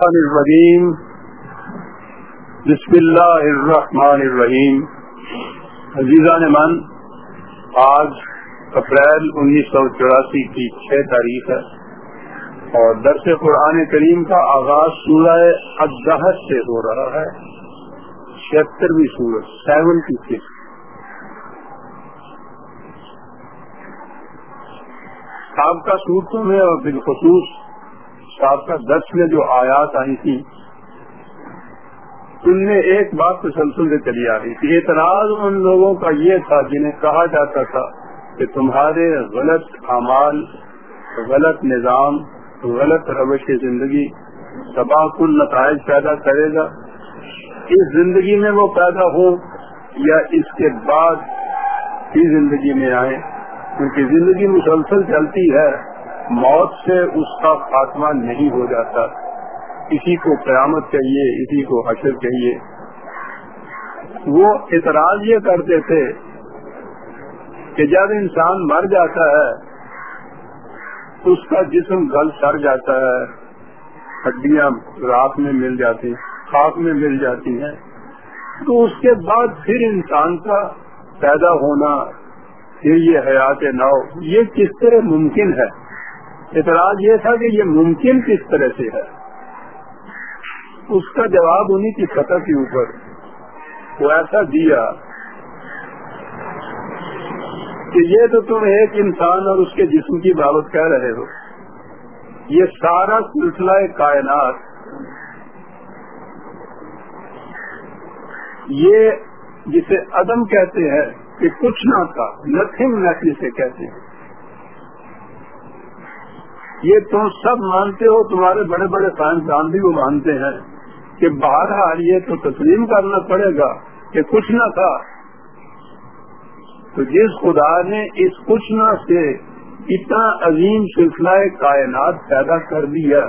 الرحیم بسم اللہ الرحمن الرحیم عزیزان من، آج اپریل انیس سو چوراسی کی چھ تاریخ ہے اور درس قرآن کریم کا آغاز سورہ ادہت سے ہو رہا ہے چھہترویں سورت سیونٹی سکس۔ سابقہ صورتوں میں اور بالخصوص سابقہ دس میں جو آیات آئی تھی، ان میں ایک بات تسلسل سے چلی آ رہی تھی۔ اعتراض ان لوگوں کا یہ تھا جنہیں کہا جاتا تھا کہ تمہارے غلط اعمال، غلط نظام، غلط روش زندگی تباہ کل نتائج پیدا کرے گا۔ اس زندگی میں وہ پیدا ہو یا اس کے بعد کی زندگی میں آئے کیونکہ زندگی مسلسل چلتی ہے۔ موت سے اس کا خاتمہ نہیں ہو جاتا۔ کسی کو قیامت چاہیے اسی کو حشر چاہیے وہ اعتراض یہ کرتے تھے کہ جب انسان مر جاتا ہے، اس کا جسم گل سر جاتا ہے۔ ہڈیاں رات میں مل جاتی، خاک میں مل جاتی ہیں۔ تو اس کے بعد پھر انسان کا پیدا ہونا پھر یہ حیات نو، یہ کس طرح ممکن ہے؟ اعتراض یہ تھا کہ یہ ممکن کس طرح سے ہے۔ اس کا جواب انہیں کی سطح کے اوپر۔ وہ ایسا دیا کہ یہ تو تم ایک انسان اور اس کے جسم کی بابت کہہ رہے ہو۔ یہ سارا سلسلہ کائنات۔ یہ جسے عدم کہتے ہیں کہ کچھ نہ تھا نتھنگ نیٹ سے کہتے ہیں۔ یہ تم سب مانتے ہو، تمہارے بڑے بڑے سائنسدان بھی وہ مانتے ہیں کہ بہرحال یہ تو تسلیم کرنا پڑے گا کہ کچھ نہ تھا۔ تو جس خدا نے اس کچھ نہ سے اتنا عظیم سلسلہ کائنات پیدا کر دیا،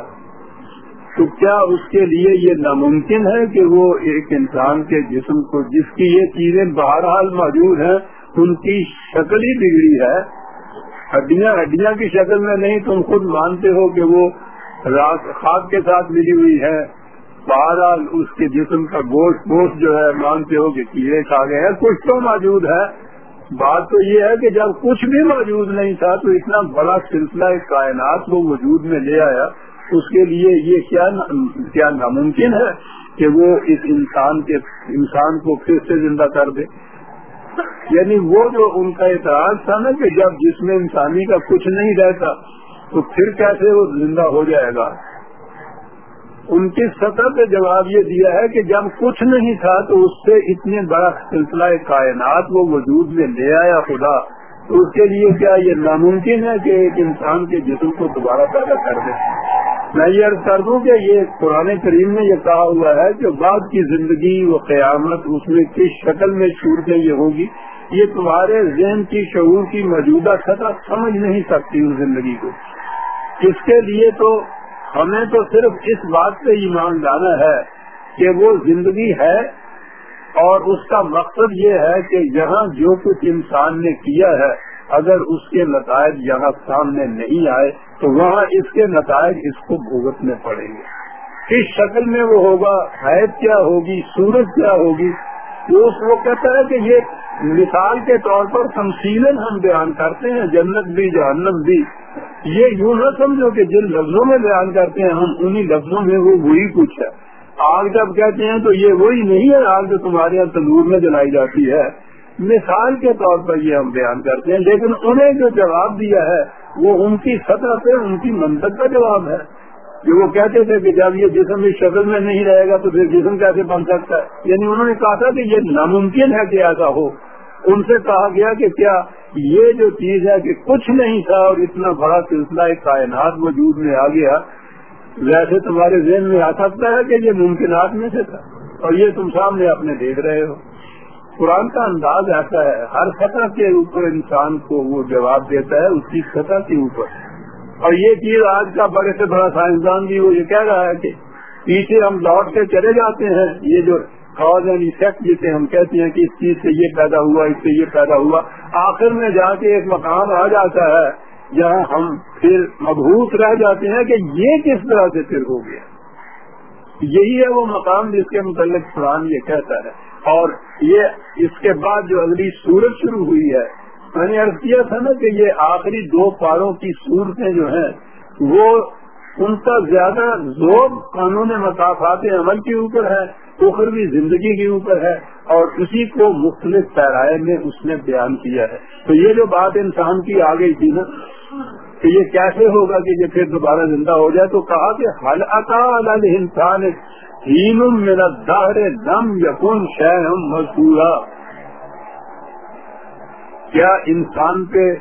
تو کیا اس کے لیے یہ ناممکن ہے کہ وہ ایک انسان کے جسم کو، جس کی یہ چیزیں بہرحال موجود ہیں، ان کی شکل ہی بگڑی ہے؟ ہڈیاں ہڈیاں کی شکل میں نہیں، تم خود مانتے ہو کہ وہ خاک کے ساتھ ملی ہوئی ہے۔ بہرحال اس کے جسم کا گوشت گوشت جو ہے، مانتے ہو کہ کیڑے کھا گئے ہیں۔ کچھ تو موجود ہے۔ بات تو یہ ہے کہ جب کچھ بھی موجود نہیں تھا تو اتنا بڑا سلسلہ کائنات وہ وجود میں لے آیا۔ اس کے لیے یہ کیا کیا ناممکن ہے کہ وہ اس انسان کے انسان کو پھر سے زندہ کر دے۔ یعنی وہ جو ان کا اعتراض تھا نا کہ جب جس میں انسانی کا کچھ نہیں رہتا، تو پھر کیسے وہ زندہ ہو جائے گا؟ ان کی سطح پہ جواب یہ دیا ہے کہ جب کچھ نہیں تھا تو اس سے اتنے بڑا سلسلہ کائنات وہ وجود میں لے آیا خدا۔ تو اس کے لیے کیا یہ ناممکن ہے کہ ایک انسان کے جسم کو دوبارہ پیدا کر دے؟ میں یہ عرض کر دوں کہ یہ قرآن کریم میں یہ کہا ہوا ہے کہ بعد کی زندگی و قیامت اس میں کس شکل میں صورتیں یہ ہوگی یہ تمہارے ذہن کی شعور کی موجودہ سطح سمجھ نہیں سکتی اس زندگی کو۔ اس کے لیے تو ہمیں تو صرف اس بات پہ ایمان لانا ہے کہ وہ زندگی ہے اور اس کا مقصد یہ ہے کہ یہاں جو کچھ انسان نے کیا ہے اگر اس کے نتائج یہاں سامنے نہیں آئے، تو وہاں اس کے نتائج اس کو بھگتنے پڑیں گے۔ کس شکل میں وہ ہوگا؟ حید کیا ہوگی؟ سورج کیا ہوگی؟ وہ کہتا ہے کہ یہ مثال کے طور پر تمسیل ہم بیان کرتے ہیں، جنت بھی، جہنم بھی۔ یہ یوں نہ سمجھو کہ جن لفظوں میں بیان کرتے ہیں، ہم انہی لفظوں میں وہ وہی کچھ ہے۔ آگ جب کہتے ہیں تو یہ وہی نہیں ہے آگ جو تمہارے یہاں تندور میں جلائی جاتی ہے۔ مثال کے طور پر یہ ہم بیان کرتے ہیں، لیکن انہیں جو جواب دیا ہے، وہ ان کی سطح پہ ان کی منطق کا جواب ہے۔ جو وہ کہتے تھے کہ جب یہ جسم اس شکل میں نہیں رہے گا تو پھر جسم کیسے بن سکتا ہے؟ یعنی انہوں نے کہا تھا کہ یہ ناممکن ہے کہ ایسا ہو۔ ان سے کہا گیا کہ کیا یہ جو چیز ہے کہ کچھ نہیں تھا اور اتنا بڑا سلسلہ ایک کائنات وجود میں آ گیا، ویسے تمہارے ذہن میں آ سکتا ہے کہ یہ ممکنات میں سے تھا۔ اور یہ تم سامنے اپنے دیکھ رہے ہو۔ قرآن کا انداز ایسا ہے، ہر سطح کے اوپر انسان کو وہ جواب دیتا ہے اس کی سطح کے اوپر۔ اور یہ چیز آج کا بڑے سے بڑا سائنسدان بھی وہ یہ کہہ رہا ہے کہ پیچھے ہم لوٹ کے چلے جاتے ہیں۔ یہ جو کاز اینڈ افیکٹ جسے ہم کہتے ہیں کہ اس چیز سے یہ پیدا ہوا، اس سے یہ پیدا ہوا۔ آخر میں جا کے ایک مقام آ جاتا ہے جہاں ہم پھر مبہوت رہ جاتے ہیں کہ یہ کس طرح سے پھر ہو گیا۔ یہی ہے وہ مقام جس کے متعلق قرآن یہ کہتا ہے۔ اور یہ اس کے بعد جو اگلی صورت شروع ہوئی ہے، میں نے عرض کیا تھا نا کہ یہ آخری دو پاروں کی صورتیں جو ہیں، وہ ان کا زیادہ زور قانون مسافات عمل کے اوپر ہے، اخروی زندگی کے اوپر ہے، اور اسی کو مختلف پیرائے میں اس نے بیان کیا ہے۔ تو یہ جو بات انسان کی آ گئی تھی نا کہ یہ کیسے ہوگا کہ یہ پھر دوبارہ زندہ ہو جائے؟ تو کہا کہ حل انسان ہین میرا دہر دم یقن شہم مزدورا کیا انسان پہ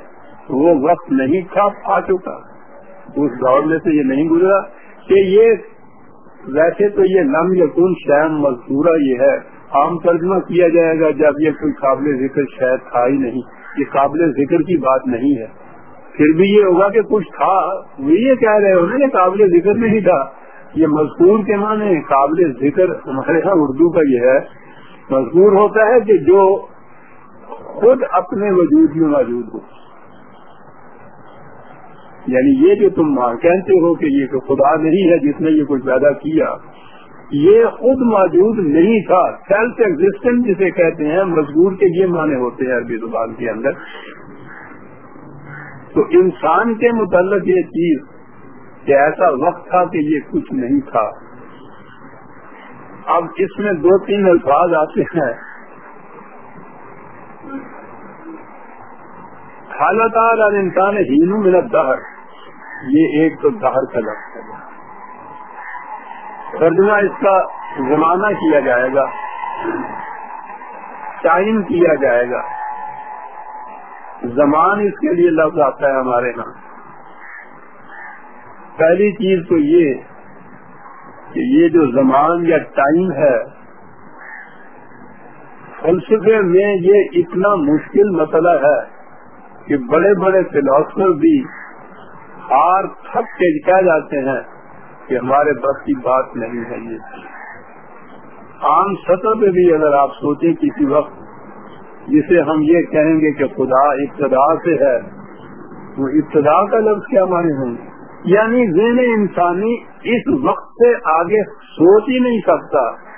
وہ وقت نہیں تھا آ چکا؟ اس دور میں سے یہ نہیں گزرا کہ یہ ویسے تو یہ نم یقون شہم مزدورہ یہ ہے۔ عام ترجمہ کیا جائے گا جب یہ کوئی قابل ذکر شاید تھا ہی نہیں۔ یہ قابل ذکر کی بات نہیں ہے۔ پھر بھی یہ ہوگا کہ کچھ تھا، وہ یہ کہہ رہے ہو نا یہ قابل ذکر نہیں تھا۔ یہ مذکور کے معنی قابل ذکر، ہمارے یہاں اردو کا یہ ہے۔ مذکور ہوتا ہے کہ جو خود اپنے وجود میں موجود ہو۔ یعنی یہ جو تم کہتے ہو کہ یہ تو خدا نہیں ہے، جس نے یہ کچھ پیدا کیا، یہ خود موجود نہیں تھا۔ سیلف ایگزٹینٹ جسے کہتے ہیں مزدور کے یہ معنی ہوتے ہیں عربی زبان کے اندر۔ تو انسان کے متعلق یہ چیز کہ ایسا وقت تھا کہ یہ کچھ نہیں تھا۔ اب اس میں دو تین الفاظ آتے ہیں۔ حالت اور انسان ہینو منت دہر یہ ایک تو دہر کا لفظ ہے۔ ترجمہ اس کا زمانہ کیا جائے گا ٹائم کیا جائے گا۔ زمان اس کے لیے لفظ آتا ہے ہمارے یہاں پہلی چیز تو یہ کہ یہ جو زمان یا ٹائم ہے، فلسفے میں یہ اتنا مشکل مسئلہ ہے کہ بڑے بڑے فلاسفر بھی ہار تھک کے کہہ جاتے ہیں کہ ہمارے بس کی بات نہیں ہے یہ۔ عام سطح پہ بھی اگر آپ سوچیں کسی وقت جسے ہم یہ کہیں گے کہ خدا ابتدا سے ہے۔ وہ ابتدا کا لفظ کیا مانے ہوں یعنی ذہن انسانی اس وقت سے آگے سوچ ہی نہیں سکتا۔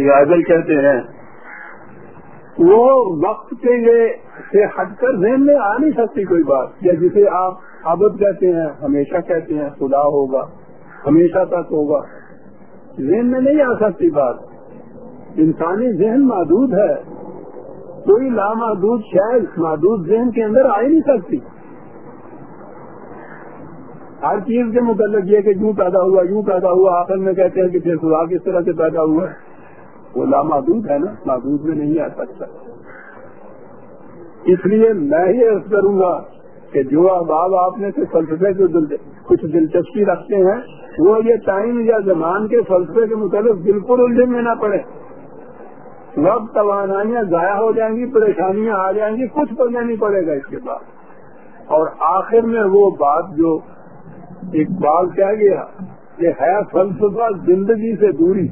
یادل کہتے ہیں۔ وہ وقت کے سے ہٹ کر ذہن میں آ نہیں سکتی کوئی بات۔ یا جسے آپ عبد کہتے ہیں، ہمیشہ کہتے ہیں خدا ہوگا، ہمیشہ تک ہوگا۔ ذہن میں نہیں آ سکتی بات۔ انسانی ذہن محدود ہے۔ کوئی لامحدود شاید محدود ذہن کے اندر آ ہی نہیں سکتی۔ ہر چیز کے متعلق یہ کہ یوں پیدا ہوا، یوں پیدا ہوا، آخر میں کہتے ہیں کہ پھر خدا کس طرح سے پیدا ہوا ہے۔ وہ لامحدود ہے نا، محدود میں نہیں آ سکتا۔ اس لیے میں ہی عرض کروں گا کہ جو احباب آپ نے سے فلسفے کو کچھ دلچسپی رکھتے ہیں، وہ یہ ٹائم یا زمان کے فلسفے کے متعلق بالکل الجھن میں نہ پڑے۔ وقت توانائیاں ضائع ہو جائیں گی، پریشانیاں آ جائیں گی، کچھ کرنا نہیں پڑے گا اس کے بعد۔ اور آخر میں وہ بات جو اقبال کہہ گیا کہ ہے فلسفہ زندگی سے دوری۔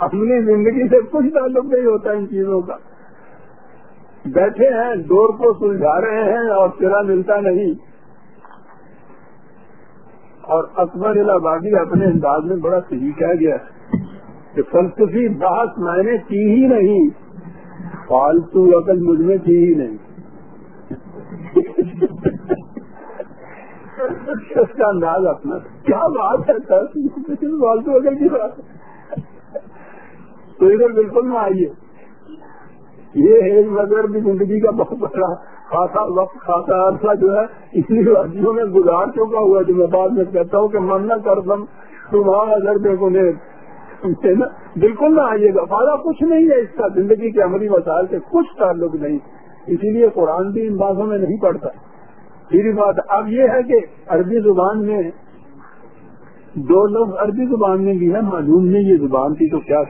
اپنی زندگی سے کچھ تعلق نہیں ہوتا ان چیزوں کا۔ بیٹھے ہیں دور کو سلجھا رہے ہیں اور سرا ملتا نہیں۔ اور اکبر الہبادی اپنے انداز میں بڑا صحیح کہہ گیا۔ ہے کہ فلسفی بحث میں نے کی ہی نہیں۔ فالتو عقل مجھ میں کی ہی نہیں۔ اس کا انداز اپنا۔ کیا بات ہے؟ فالتو عقل کی بات۔ تو ادھر بالکل نہ آئیے۔ یہ ایک نظر بھی زندگی کا بہت بڑا خاصا وقت، خاصا عرصہ جو ہے اسی ورزیوں میں گزار چکا ہوا جو میں بعد میں کہتا ہوں کہ من نہ کر دم، تمہارا نظر بے کو بالکل نہ آئیے گا۔ فائدہ کچھ نہیں ہے اس کا۔ زندگی کے عملی مسائل سے کچھ تعلق نہیں۔ اسی لیے قرآن بھی ان باتوں میں نہیں پڑتا پھر بات اب یہ ہے کہ عربی زبان میں دو لفظ عربی زبان میں بھی ہے معلوم نہیں یہ زبان تھی تو کیا۔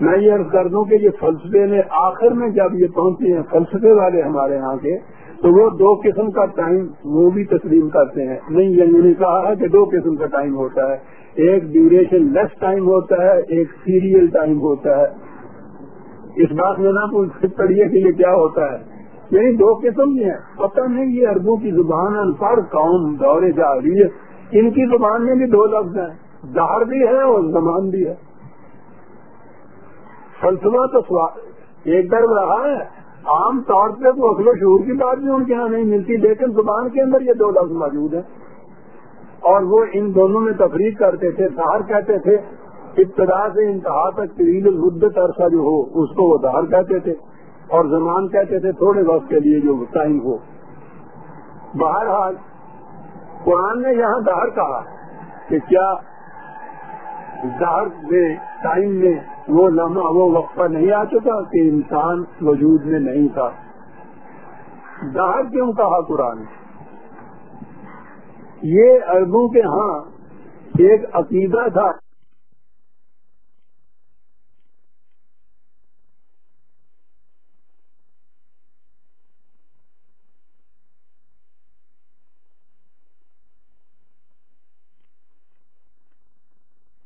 میں یہ عرض کر دوں کہ یہ فلسفے میں آخر میں جب یہ پہنچے ہیں، فلسفے والے ہمارے یہاں کے، تو وہ دو قسم کا ٹائم وہ بھی تسلیم کرتے ہیں۔ نہیں یعنی نے کہا ہے کہ دو قسم کا ٹائم ہوتا ہے۔ ایک ڈیوریشن لیس ٹائم ہوتا ہے، ایک سیریل ٹائم ہوتا ہے۔ اس بات میں نہ پوچھ پڑیے کہ یہ کیا ہوتا ہے؟ یعنی دو قسم کی ہیں۔ پتہ نہیں یہ اربوں کی زبان ان پر قوم دورے جا رہی ہے۔ ان کی زبان میں بھی دو لفظ ہیں۔ دہر بھی ہے اور زمان بھی ہے۔ فلسفہ تو ایک در رہا ہے۔ عام طور پہ تو اصل و شعور کی بات بھی ان کے یہاں نہیں ملتی، لیکن زبان کے اندر یہ دو لفظ موجود ہیں۔ اور وہ ان دونوں میں تفریح کرتے تھے دہر کہتے تھے، ابتدا سے انتہا تک طویل المدت عرصہ جو ہو، اس کو وہ دہر کہتے تھے اور زمان کہتے تھے تھوڑے وقت کے لیے جو ٹائم ہو۔ بہرحال، قرآن نے یہاں دہر کہا کہ کیا دہر میں، ٹائم میں وہ لمحہ، وہ وقفہ نہیں آ چکا کہ انسان وجود میں نہیں تھا۔ دہر کیوں کہا قرآن یہ اربوں کے ہاں ایک عقیدہ تھا۔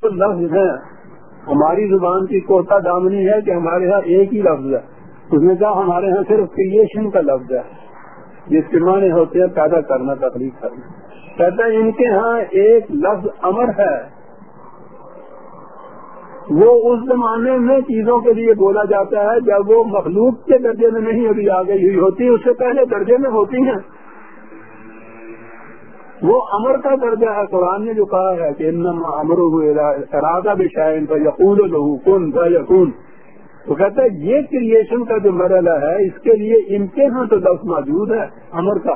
لفظ ہے۔ ہماری زبان کی کوتا دامنی ہے کہ ہمارے ہاں ایک ہی لفظ ہے۔ اس نے کہا ہمارے ہاں صرف کریشن کا لفظ ہے، جس کے معنی ہوتے ہیں پیدا کرنا تکلیف کرنا۔ کہتا ہے ان کے ہاں ایک لفظ امر ہے۔ وہ اس زمانے میں چیزوں کے لیے بولا جاتا ہے جب وہ مخلوق کے درجے میں نہیں ابھی آ گئی ہوئی ہوتی، اس سے پہلے درجے میں ہوتی ہیں۔ وہ امر کا درجہ ہے، قرآن نے جو کہا ہے کہ امر ارادہ بشائن کا یقون لہو کن یقون تو کہتا ہے یہ کریشن کا جو مرحلہ ہے، اس کے لیے ان کے ہاں تو لفظ موجود ہے، امر کا۔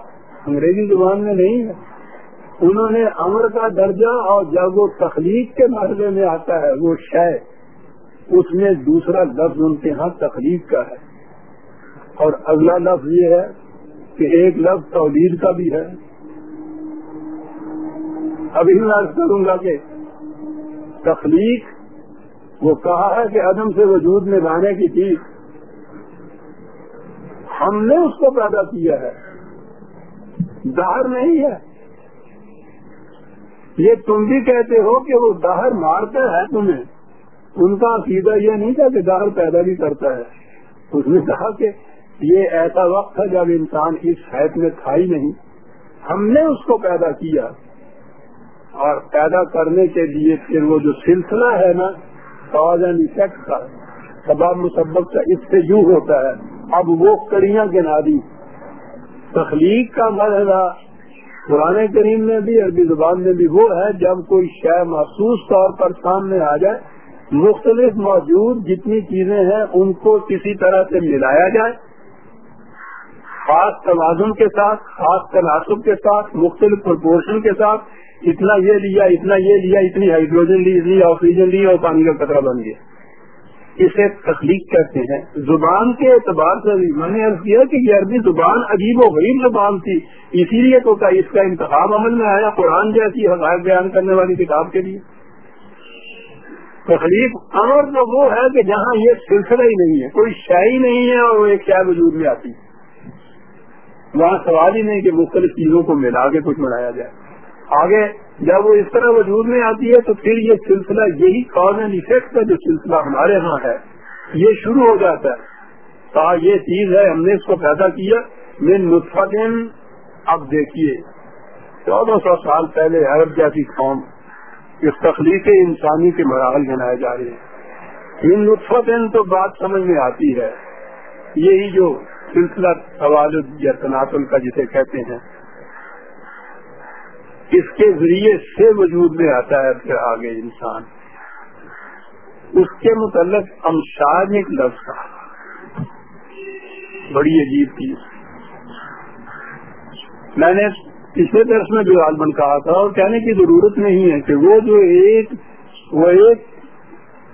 انگریزی زبان میں نہیں ہے۔ انہوں نے امر کا درجہ اور جب وہ تخلیق کے مرحلے میں آتا ہے، وہ شے، اس میں دوسرا لفظ ان کے ہاں تخلیق کا ہے۔ اور اگلا لفظ یہ ہے کہ ایک لفظ تولید کا بھی ہے۔ ابھی میں عرض کروں گا کہ تخلیق، وہ کہا ہے کہ عدم سے وجود میں لانے کی چیز۔ ہم نے اس کو پیدا کیا ہے۔ دہر نہیں ہے۔ یہ تم بھی کہتے ہو کہ وہ دہر مارتا ہے تمہیں۔ ان کا عقیدہ یہ نہیں تھا کہ دہر پیدا بھی کرتا ہے۔ اس نے کہا کہ یہ ایسا وقت تھا جب انسان اس حید میں تھا ہی نہیں۔ ہم نے اس کو پیدا کیا۔ اور پیدا کرنے کے لیے پھر وہ جو سلسلہ ہے نا کاز اینڈ افیکٹ کا سباب مسبق کا، اس سے یوں ہوتا ہے۔ اب وہ کڑیاں گنا دی۔ تخلیق کا مرحلہ پرانے کریم میں بھی، عربی زبان میں بھی وہ ہے، جب کوئی شے محسوس طور پر سامنے آ جائے، مختلف موجود جتنی چیزیں ہیں، ان کو کسی طرح سے ملایا جائے، خاص توازن کے ساتھ، خاص تناسب کے ساتھ، مختلف پرپورشن کے ساتھ، اتنا یہ لیا، اتنا یہ لیا، اتنی ہائیڈروجن لی، اتنی آکسیجن لی اور پانی کا کترا بن گیا۔ اسے تخلیق کہتے ہیں۔ زبان کے اعتبار سے بھی میں نے عرض کیا کہ یہ عربی زبان عجیب و غریب زبان تھی۔ اسی لیے تو اس کا انتخاب عمل میں آیا قرآن جیسی حقائق بیان کرنے والی کتاب کے لیے؟ تخلیق امر تو وہ ہے کہ جہاں یہ سلسلہ ہی نہیں ہے، کوئی شاہی نہیں ہے اور وہ ایک شاہ وجود میں آتی۔ وہاں سوال ہی نہیں کہ مختلف چیزوں کو ملا کے کچھ بنایا جائے۔ آگے جب وہ اس طرح وجود میں آتی ہے تو پھر یہ سلسلہ یہی کاز اینڈ افیکٹ کا جو سلسلہ ہمارے ہاں ہے، یہ شروع ہو جاتا ہے۔ کہا یہ چیز ہے، ہم نے اس کو پیدا کیا۔ میں نطفن اب دیکھیے۔ چودہ سو سال پہلے عرب جیسی قوم اس تخلیق انسانی کے مراحل بنائے جا رہے ہیں۔ ان نطفن تو بات سمجھ میں آتی ہے۔ یہی جو سلسلہ توالد یا تناسل کا جسے کہتے ہیں۔ اس کے ذریعے سے وجود میں آتا ہے پھر آگے انسان۔ اس کے متعلق امشاد ایک لفظ تھا۔ بڑی عجیب چیز۔ میں نے پچھلے درس میں جو عالمن کہا تھا اور کہنے کی ضرورت نہیں ہے کہ وہ جو ایک، وہ ایک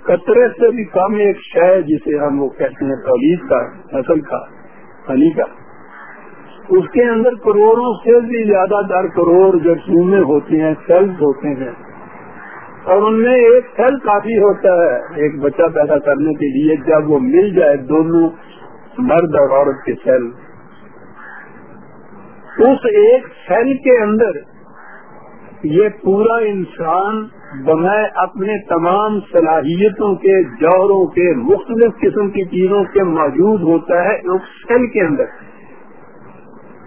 قطرے سے بھی کم ایک شے جسے ہم وہ کہتے ہیں تولید کا، نسل کا ہنی کا۔ اس کے اندر کروڑوں سے بھی زیادہ در کروڑ جرسومے ہوتے ہیں سیلز ہوتے ہیں۔ اور ان میں ایک سیل کافی ہوتا ہے، ایک بچہ پیدا کرنے کے لیے جب وہ مل جائے دونوں مرد اور عورت کے سیل اس ایک سیل کے اندر یہ پورا انسان بغیر اپنے تمام صلاحیتوں کے، جوہروں کے، مختلف قسم کی چیزوں کے موجود ہوتا ہے، اس سیل کے اندر۔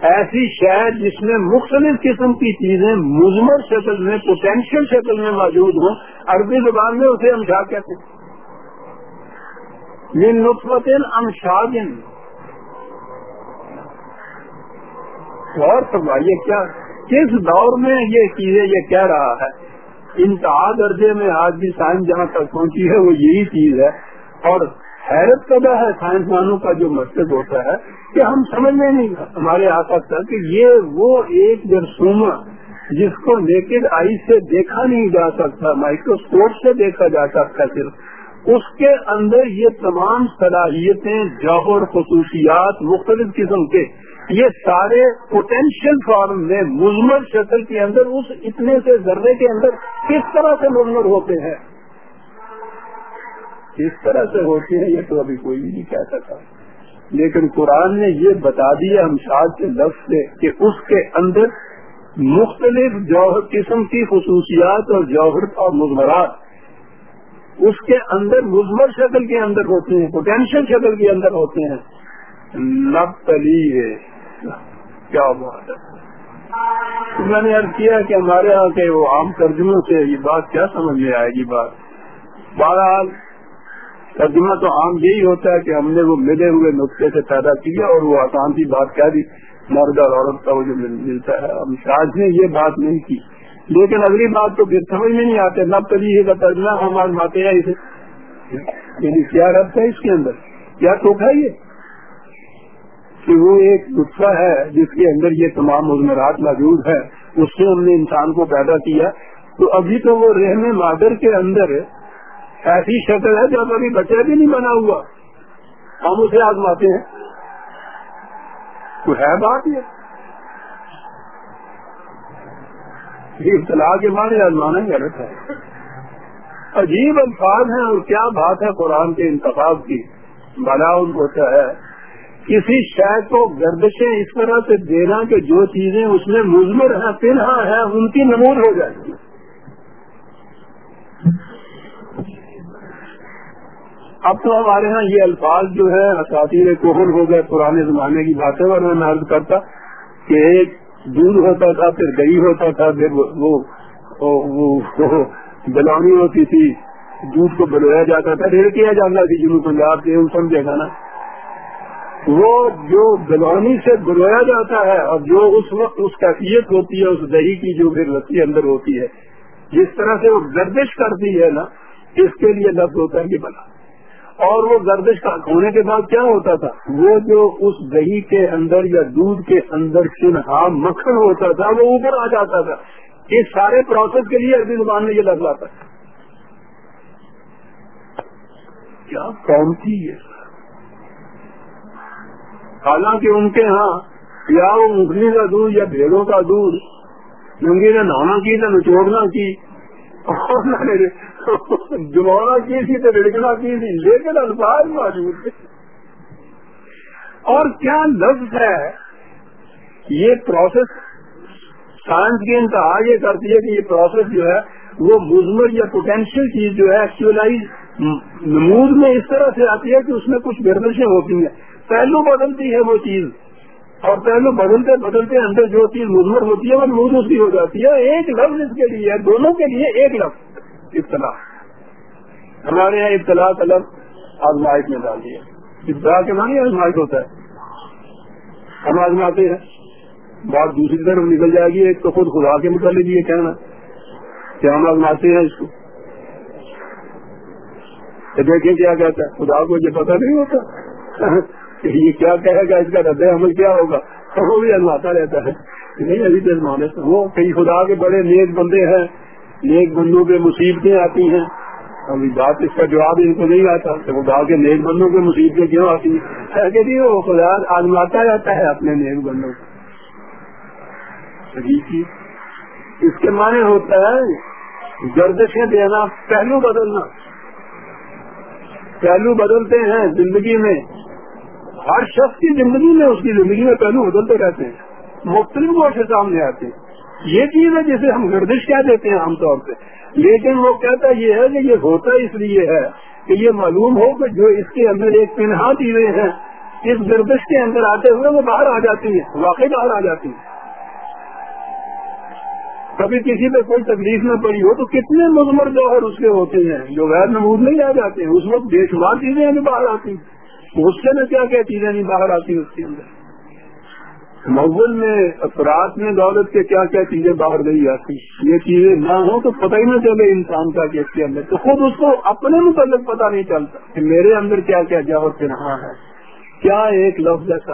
ایسی شہر جس میں مختلف قسم کی چیزیں مزمر شکل میں پوٹینشیل شکل میں موجود ہوں، عربی زبان میں اسے ہم کیا کہتے ہیں۔ یہ نطفتن امشادن غور فرمائیے کیا، کس دور میں یہ چیزیں یہ کہہ رہا ہے؟ انتہا درجے میں آج بھی سائنس جہاں تک پہنچی ہے، وہ یہی چیز ہے۔ اور حیرت پیدا ہے سائنسدانوں کا جو مقصد ہوتا ہے کہ ہم سمجھ میں نہیں ہمارے آ سکتا کہ یہ وہ ایک جرسوما جس کو نیکڈ آئی سے دیکھا نہیں جا سکتا مائکروسکوپ سے دیکھا جا سکتا صرف۔ اس کے اندر یہ تمام صلاحیتیں، جوہر خصوصیات مختلف قسم کے، یہ سارے پوٹینشیل فارم میں مزمر شکل کے اندر، اس اتنے سے ذرے کے اندر کس طرح سے مزمر ہوتے ہیں؟ کس طرح سے ہوتے ہیں، یہ تو ابھی کوئی بھی نہیں کہہ سکتا۔ لیکن قرآن نے یہ بتا دیا ہم شاد کے لفظ سے کہ اس کے اندر مختلف جوہر قسم کی خصوصیات اور جوہر اور مزمرات اس کے اندر مزمر شکل کے اندر ہوتے ہیں پوٹینشیل شکل کے اندر ہوتے ہیں۔ نب تلی ہے۔ کیا بات ہے؟ میں نے ارد کیا کہ ہمارے یہاں کے وہ عام ترجموں سے یہ بات کیا سمجھ میں آئے گی بات۔ بہرحال ترجمہ تو عام یہی ہوتا ہے کہ ہم نے وہ ملے ہوئے نقطے سے پیدا کیا اور وہ آسان سی بات کہہ دی، مرد اور عورت کا وہ جو ملتا ہے۔ ہم شاید نے یہ بات نہیں کی۔ لیکن اگلی بات تو پھر سمجھ میں نہیں آتے، نب تلی کا ترجمہ ہم آزماتے ہیں اسے۔ یعنی کیا ربط ہے اس کے اندر؟ کیا ٹوک ہے یہ؟ کہ وہ ایک نسخہ ہے جس کے اندر یہ تمام مزمرات موجود ہے اس سے ہم نے انسان کو پیدا کیا۔ تو ابھی تو وہ رحم مادر کے اندر ایسی شکل ہے جب ابھی بچہ بھی نہیں بنا ہوا۔ ہم اسے آزماتے ہیں۔ تو ہے بات یہ؟ اطلاع کے معنی آزمانا غلط ہے۔ عجیب الفاظ ہیں اور کیا بات ہے قرآن کے انتخاب کی۔ بنا ان ہوتا ہے؟ کسی شہر کو گردشیں اس طرح سے دینا کہ جو چیزیں اس میں مزمر ہیں پنہا ہے ان کی نمود ہو جائے۔ گی اب تو ہمارے ہاں یہ الفاظ جو ہے اساتیر کوہر ہو گئے، پرانے زمانے کی باتیں اور میں عرض کرتا کہ ایک دودھ ہوتا تھا، پھر دہی ہوتا تھا، پھر وہ بلونی ہوتی تھی، دودھ کو بلویا جاتا تھا، ریڑھ کیا جاتا تھی جنوب پنجاب کے سمجھے گا نا۔ وہ جو بلونی سے بلویا جاتا ہے اور جو اس وقت اس کیفیت ہوتی ہے، اس دہی کی جو پھر لسی اندر ہوتی ہے، جس طرح سے وہ گردش کرتی ہے نا، اس کے لیے لفظ ہوتا ہے کہ بنا اور وہ گردش کا ہونے کے بعد کیا ہوتا تھا؟ وہ جو اس دہی کے اندر یا دودھ کے اندر چنہا مکھن ہوتا تھا، وہ اوپر آ جاتا تھا۔ اس سارے پروسیس کے لیے عربی زبان میں یہ لفظ آتا کیا قوم تھی یہ؟ حالانکہ ان کے ہاں یا وہ مغلی کا دودھ یا بھیڑوں کا دودھ، ننگی نے نہانا کی، نہ نچوڑنا کی جمانا کی تھی تو رڑکنا کی تھی، لیکن الفاظ موجود تھے۔ اور کیا لفظ ہے؟ یہ پروسیس سائنس کی انتہا یہ کرتی ہے کہ یہ پروسیس جو ہے، وہ مزمر یا پوٹینشیل چیز جو ہے ایکچولائز نمود میں اس طرح سے آتی ہے کہ اس میں کچھ گردشیں ہوتی ہیں۔ پہلو بدلتی ہے وہ چیز۔ اور پہلو بدلتے بدلتے اندر جو چیز مزمر ہوتی ہے وہ نمود ہو جاتی ہے۔ ایک لفظ اس کے لیے دونوں کے لیے ایک لفظ۔ اطلاع۔ ہمارے یہاں اطلاع کا لفظ آزمائش میں ڈال دیا اطلاع کے معنی آزمائش ہوتا ہے۔ ہم آزماتے ہیں۔ بات دوسری طرف نکل جائے گی، ایک تو خود خدا کے متعلق یہ کہنا کہ ہم آزماتے ہیں اس کو۔ دیکھیں کیا کہتا ہے۔ خدا کو یہ پتہ نہیں ہوتا۔ کہ یہ کیا کہے گا؟ اس کا رد عمل کیا ہوگا؟ وہ بھی آزماتا رہتا ہے۔ نہیں، ابھی تو آزمانے سے وہ کئی خدا کے بڑے نیک بندے ہیں۔ نیک بندوں پہ مصیبتیں آتی ہیں۔ ابھی بات، اس کا جواب ان کو نہیں آتا کہ خدا کے نیک بندوں پہ مصیبتیں کیوں آتی ہیں؟ کہ جی وہ خدا آزماتا رہتا ہے اپنے نیک بندوں کو۔ اس کے معنی ہوتا ہے گردشیں دینا، پہلو بدلنا۔ پہلو بدلتے ہیں زندگی میں۔ ہر شخص کی زندگی میں اس کی زندگی میں پہلو بدلتے رہتے ہیں۔ مختلف گوشے سامنے آتے ہیں۔ یہ چیز ہے جسے ہم گردش کہہ دیتے ہیں عام طور پہ۔ لیکن وہ کہتا یہ ہے کہ یہ ہوتا اس لیے ہے کہ یہ معلوم ہو کہ جو اس کے اندر ایک پنہا چیزیں ہیں، اس گردش کے اندر آتے ہوئے وہ باہر آ جاتی ہے واقعی باہر آ جاتی ہے کبھی کسی پہ کوئی تکلیف نہ پڑی ہو تو کتنے مزمر جوہر اس کے ہوتے ہیں جو غیر نمود نہیں آ جاتے ہیں۔ اس وقت بے شمار چیزیں جو باہر آتی غصے میں کیا کیا چیزیں نہیں یعنی باہر آتی اس کے اندر۔ مغل میں افراد میں دولت کے کیا کیا چیزیں باہر نہیں آتی۔ یہ چیزیں نہ ہوں تو پتہ ہی نہ چلے انسان کا کہ اس کے اندر۔ تو خود اس کو اپنے متعلق پتہ نہیں چلتا کہ میرے اندر کیا کیا جاوت سے رہا ہے۔ کیا ایک لفظ ایسا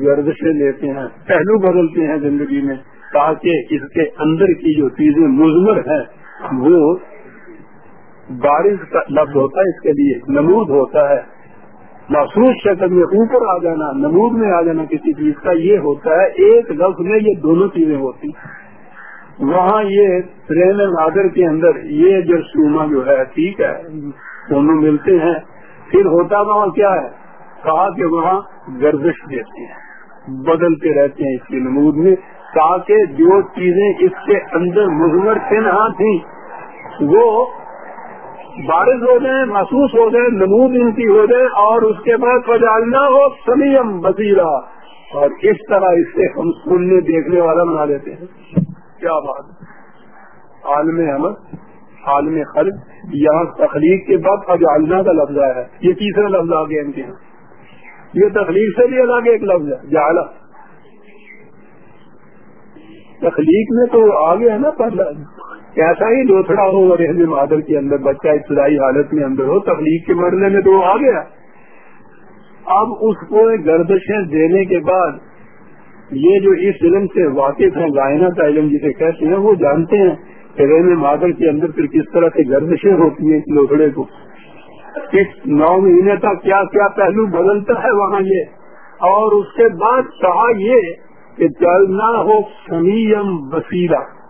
گردشیں لیتے ہیں، پہلو بدلتے ہیں زندگی میں۔ تاکہ اس کے اندر کی جو چیزیں مزمر ہیں، وہ بارش کا لفظ ہوتا ہے، اس کے لیے نمود ہوتا ہے۔ محسوس شکل میں اوپر آ جانا، نمود میں آ جانا کسی چیز کا، یہ ہوتا ہے ایک لفظ میں یہ دونوں چیزیں ہوتی وہاں یہ ٹرین نادر کے اندر یہ جو سوما جو ہے، ٹھیک ہے، دونوں ملتے ہیں۔ پھر ہوتا وہاں کیا ہے؟ کہا کہ وہاں گردش دیتے ہیں بدلتے رہتے ہیں اس کی نمود میں۔ تاکہ جو چیزیں اس کے اندر مزمر تنہا تھی وہ بارش ہو جائیں، محسوس ہو جائیں، نمود ان کی ہو جائے اور اس کے بعد پجالنا ہو سلیم بصیرہ اور اس طرح اس سے ہم سننے، دیکھنے والا بنا دیتے ہیں۔ کیا بات عالم احمد، عالم خرچ یہاں تخلیق کے بعد اجالنا کا لفظ آیا ہے۔ یہ تیسرا لفظ آ گیا ان کے یہاں یہ تخلیق سے بھی الگ ایک لفظ ہے جالا تخلیق میں تو آگے ہے نا، پہلا ایسا ہی لوتھڑا ہو رحم مادر کے اندر بچہ ابتدائی حالت میں اندر ہو تخلیق کے مرنے میں تو آ گیا۔ اب اس کو گردشیں دینے کے بعد یہ جو اس علم سے واقف ہے گائنا کا علم جسے کہتے ہیں، وہ جانتے ہیں کہ رحم مادر کے اندر پھر کس طرح سے گردشیں ہوتی ہیں اس لوتھڑے کو۔ اس نو مہینے تک کیا کیا پہلو بدلتا ہے وہاں یہ۔ اور اس کے بعد کہا یہ کہ چلنا ہو سمیم وسیلہ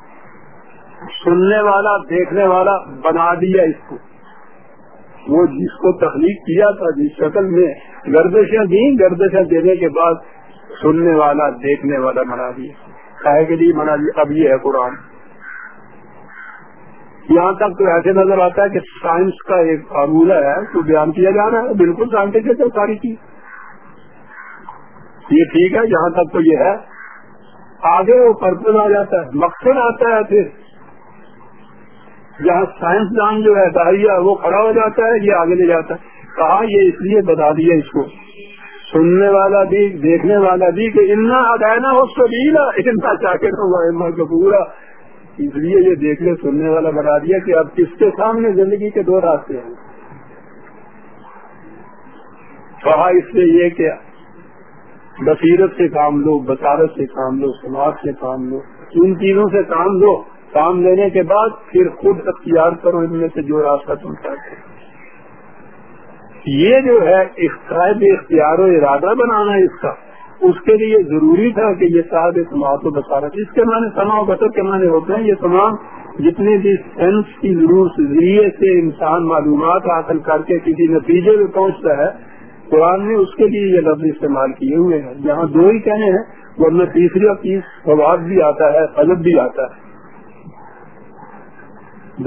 سننے والا، دیکھنے والا بنا دیا اس کو۔ وہ جس کو تخلیق کیا تھا، جس شکل میں گردشیں دی گردشیں دینے کے بعد سننے والا، دیکھنے والا بنا دیا۔ کے لیے بنا دیا۔ اب یہ ہے قرآن۔ یہاں تک تو ایسے نظر آتا ہے کہ سائنس کا ایک فارمولہ ہے، تو بیان کیا جا رہا ہے۔ بالکل سائنٹیفک ہے ساری چیز۔ یہ ٹھیک ہے جہاں تک تو یہ ہے۔ آگے وہ پرپز آ جاتا ہے۔ مقصد آتا ہے پھر۔ جہاں سائنسدان جو ہے دہیا وہ کھڑا ہو جاتا ہے، یہ آگے لے جاتا ہے۔ کہا یہ اس لیے بتا دیا اس کو۔ سننے والا بھی، دیکھنے والا بھی کہ اتنا ادائنا ہو سبیلا اتنا چاہے تو پورا۔ اس لیے یہ دیکھنے سننے والا بتا دیا کہ اب کس کے سامنے زندگی کے دو راستے ہیں۔ کہا اس لیے یہ کہ بصیرت سے کام لو، بصارت سے کام لو، سماج سے کام لو، ان چیزوں سے کام لو۔ کام لینے کے بعد پھر خود اختیار کرو ان میں سے جو راستہ تم چاہتے یہ جو ہے قائد اختیار و ارادہ بنانا اس کا۔ اس کے لیے ضروری تھا کہ یہ صاحب سماعت و بصارت اس کے معنی سما و بطر کے معنی ہوتے ہیں۔ یہ تمام جتنے بھی سینس کی ضرورت ذریعے سے انسان معلومات حاصل کر کے کسی نتیجے میں پہنچتا ہے، قرآن نے اس کے لیے یہ لفظ استعمال کیے ہوئے ہیں۔ جہاں دو ہی کہنے ہیں، ورنہ تیسری اور تیس فواد بھی آتا ہے قلب بھی آتا ہے۔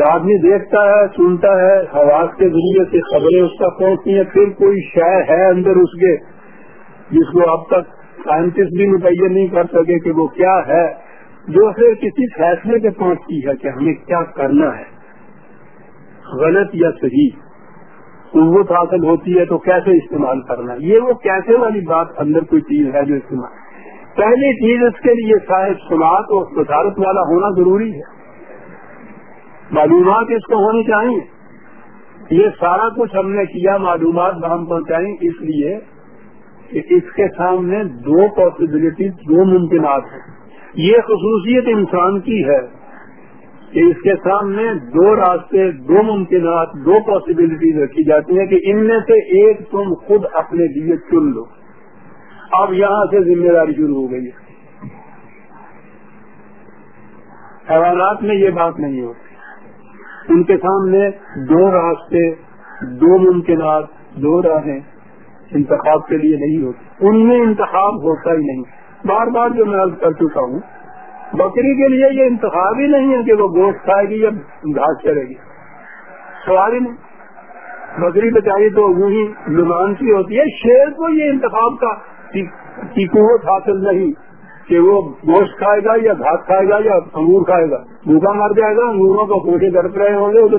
آدمی دیکھتا ہے، سنتا ہے، حواس کے ذریعے سے خبریں اس تک پہنچتی ہیں، پھر کوئی شے ہے اندر اس کے جس کو اب تک سائنٹسٹ بھی متعین نہیں کر سکے کہ وہ کیا ہے، جو پھر کسی فیصلے پہ پہنچتی ہے کہ ہمیں کیا کرنا ہے۔ غلط یا صحیح قوت حاصل ہوتی ہے تو کیسے استعمال کرنا یہ وہ کیسے والی بات اندر کوئی چیز ہے جو استعمال پہلی چیز اس کے لیے صاحب سماعت اور وزارت والا ہونا ضروری ہے۔ معلومات اس کو ہونی چاہیے۔ یہ سارا کچھ ہم نے کیا، معلومات ہم پہنچائیں۔ اس لیے کہ اس کے سامنے دو پاسبلٹی دو ممکنات ہیں۔ یہ خصوصیت انسان کی ہے کہ اس کے سامنے دو راستے، دو ممکنات، دو پاسبلٹیز رکھی جاتی ہیں کہ ان میں سے ایک تم خود اپنے لیے چن لو۔ اب یہاں سے ذمہ داری شروع ہو گئی ہے۔ حیوانات میں یہ بات نہیں ہوتی۔ ان کے سامنے دو راستے، دو ممکنات، دو راہیں انتخاب کے لیے نہیں ہوتی۔ ان میں انتخاب ہوتا ہی نہیں۔ بار بار جو میں کر چکا ہوں، بکری کے لیے یہ انتخاب ہی نہیں ہے کہ وہ گوشت کھائے گی یا گھاس چلے گی۔ سوال ہی نہیں۔ بکری بچائی تو وہی سی ہوتی ہے، شیر کو یہ انتخاب کا کی قوت حاصل نہیں۔ کہ وہ گوشت کھائے گا یا گھاس کھائے گا یا انگور کھائے گا، بھوکا مر جائے گا، انگوروں کا کوشش کرتے رہے ہوں گے تو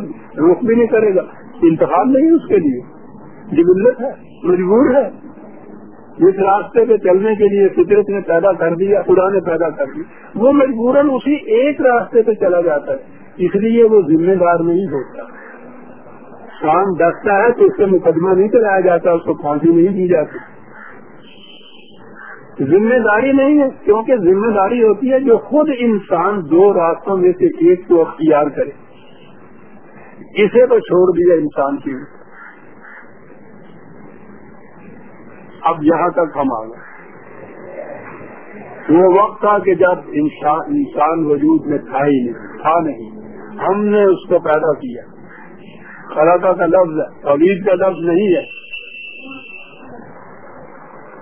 رخ بھی نہیں کرے گا۔ انتخاب نہیں اس کے لیے۔ جبلت ہے، مجبور ہے۔ جس راستے پہ چلنے کے لیے فطرت نے پیدا کر دیا، خدا نے پیدا کر دی وہ مجبوراً اسی ایک راستے پہ چلا جاتا ہے۔ اس لیے وہ ذمہ دار نہیں ہوتا۔ شام دستا ہے تو اس سے مقدمہ نہیں چلایا جاتا، اس کو پھانسی نہیں دی جاتی۔ ذمہ داری نہیں ہے، کیونکہ ذمہ داری ہوتی ہے جو خود انسان دو راستوں میں سے ایک کو اختیار کرے۔ اسے تو چھوڑ دیا انسان کی۔ اب یہاں تک ہم آ گئے۔ وہ وقت تھا کہ جب انسان وجود میں تھا ہی نہیں، تھا نہیں۔ ہم نے اس کو پیدا کیا۔ خلاقہ کا لفظ ہے عبید کا لفظ نہیں ہے۔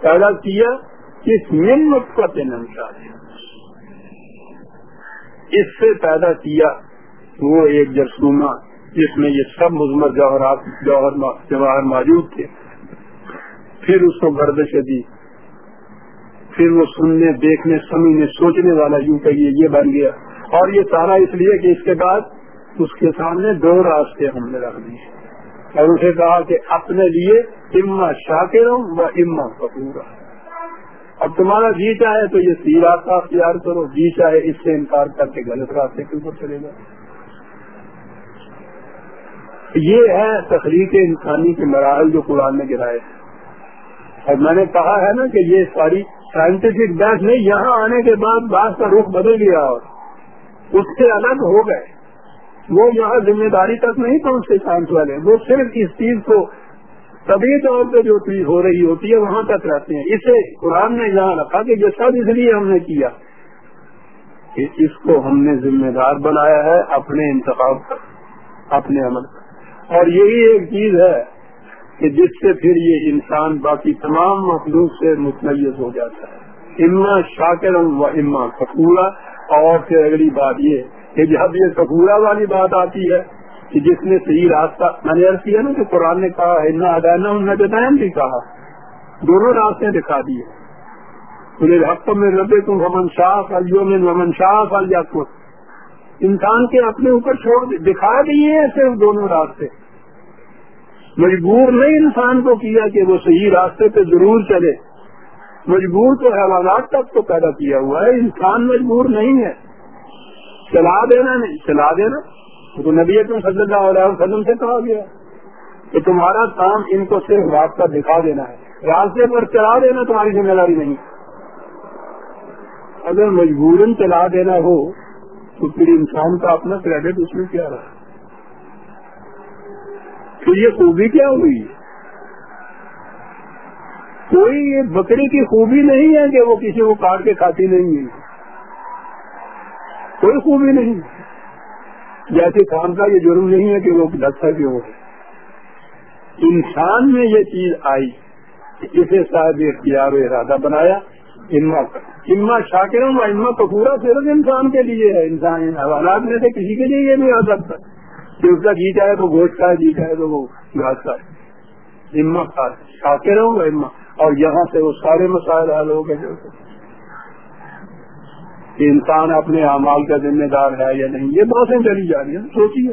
پیدا کیا کس منت کا نمشاد اس سے پیدا کیا وہ ایک جرسوما جس میں یہ سب مزمت جوہرات جواہر موجود تھے۔ پھر اس کو گردش دی۔ پھر وہ سننے، دیکھنے، سمجھنے، سوچنے والا یوں کہیے یہ بن گیا۔ اور یہ سارا اس لیے کہ اس کے بعد اس کے سامنے دو راستے ہم نے رکھ دیے۔ اور اسے کہا کہ اپنے لیے اما شاکر ہوں و اما کپورا اب تمہارا جی چاہے تو یہ سی راستہ اختیار کرو جی چاہے اس سے انکار کر کے غلط راستے کے اوپر چلے گا یہ ہے تخلیق انسانی کے مراحل جو قرآن نے گرائے۔ اور میں نے کہا ہے نا کہ یہ ساری سائنٹیفک بحث نہیں، یہاں آنے کے بعد بات کا رخ بدل گیا اور اس سے الگ ہو گئے۔ وہ یہاں ذمہ داری تک نہیں پہنچتے سائنس والے، وہ صرف اس چیز کو طبی طور پہ جو چیز ہو رہی ہوتی ہے وہاں تک رہتے ہیں۔ اسے قرآن نے یہاں رکھا کہ یہ سب اس لیے ہم نے کیا کہ اس کو ہم نے ذمہ دار بنایا ہے اپنے انتخاب کا اپنے عمل کا اور یہی ایک چیز ہے کہ جس سے پھر یہ انسان باقی تمام مخلوق سے متمیز ہو جاتا ہے۔ اما شاکر و اما کپورا اور پھر اگلی بات یہ کہ جب یہ کپورا والی بات آتی ہے کہ جس نے صحیح راستہ، میں نے کیا نا کہ قرآن نے کہا اتنا ادائنا انہوں نے بھی کہا۔ دونوں راستے دکھا دیے۔ حق میں ربے تم ومن شاہ علیوں میں شاہ یا انسان کے اپنے اوپر چھوڑ دکھا دیے ہیں صرف دونوں راستے۔ مجبور نہیں انسان کو کیا کہ وہ صحیح راستے پہ ضرور چلے۔ مجبور تو حیوانات تک تو پیدا کیا ہوا ہے، انسان مجبور نہیں ہے۔ چلا دینا نہیں، چلا دینا۔ تو نبی تم صلی اللہ علیہ وسلم سے کہا گیا کہ تمہارا کام ان کو صرف راستہ دکھا دینا ہے۔ راستے پر چلا دینا تمہاری ذمہ داری نہیں۔ اگر مجبوراً چلا دینا ہو تو پھر انسان کا اپنا کریڈٹ اس میں کیا رہا؟ تو یہ خوبی کیا ہوئی؟ کوئی یہ بکری کی خوبی نہیں ہے کہ وہ کسی کو کاٹ کے کھاتی نہیں ہے۔ کوئی خوبی نہیں۔ جیسے کام کا یہ جرم نہیں ہے کہ وہ دستا کیوں ہو انسان میں یہ چیز آئی اسے صاحب اختیار و ارادہ بنایا، اما اما شاکر اما کپورا صرف انسان کے لیے ہے۔ انسان حوالات میں سے کسی کے لیے یہ نہیں آ سکتا۔ کہ اس کا جی چاہے تو گوشت کا جی چاہے تو وہ گھاس کا ہمت کھاتے رہوں گا ہمت اور یہاں سے وہ سارے مسائل حل ہو گئے۔ کہ انسان اپنے اعمال کا ذمہ دار ہے یا نہیں، یہ باتیں چلی جا رہی ہیں سوچیے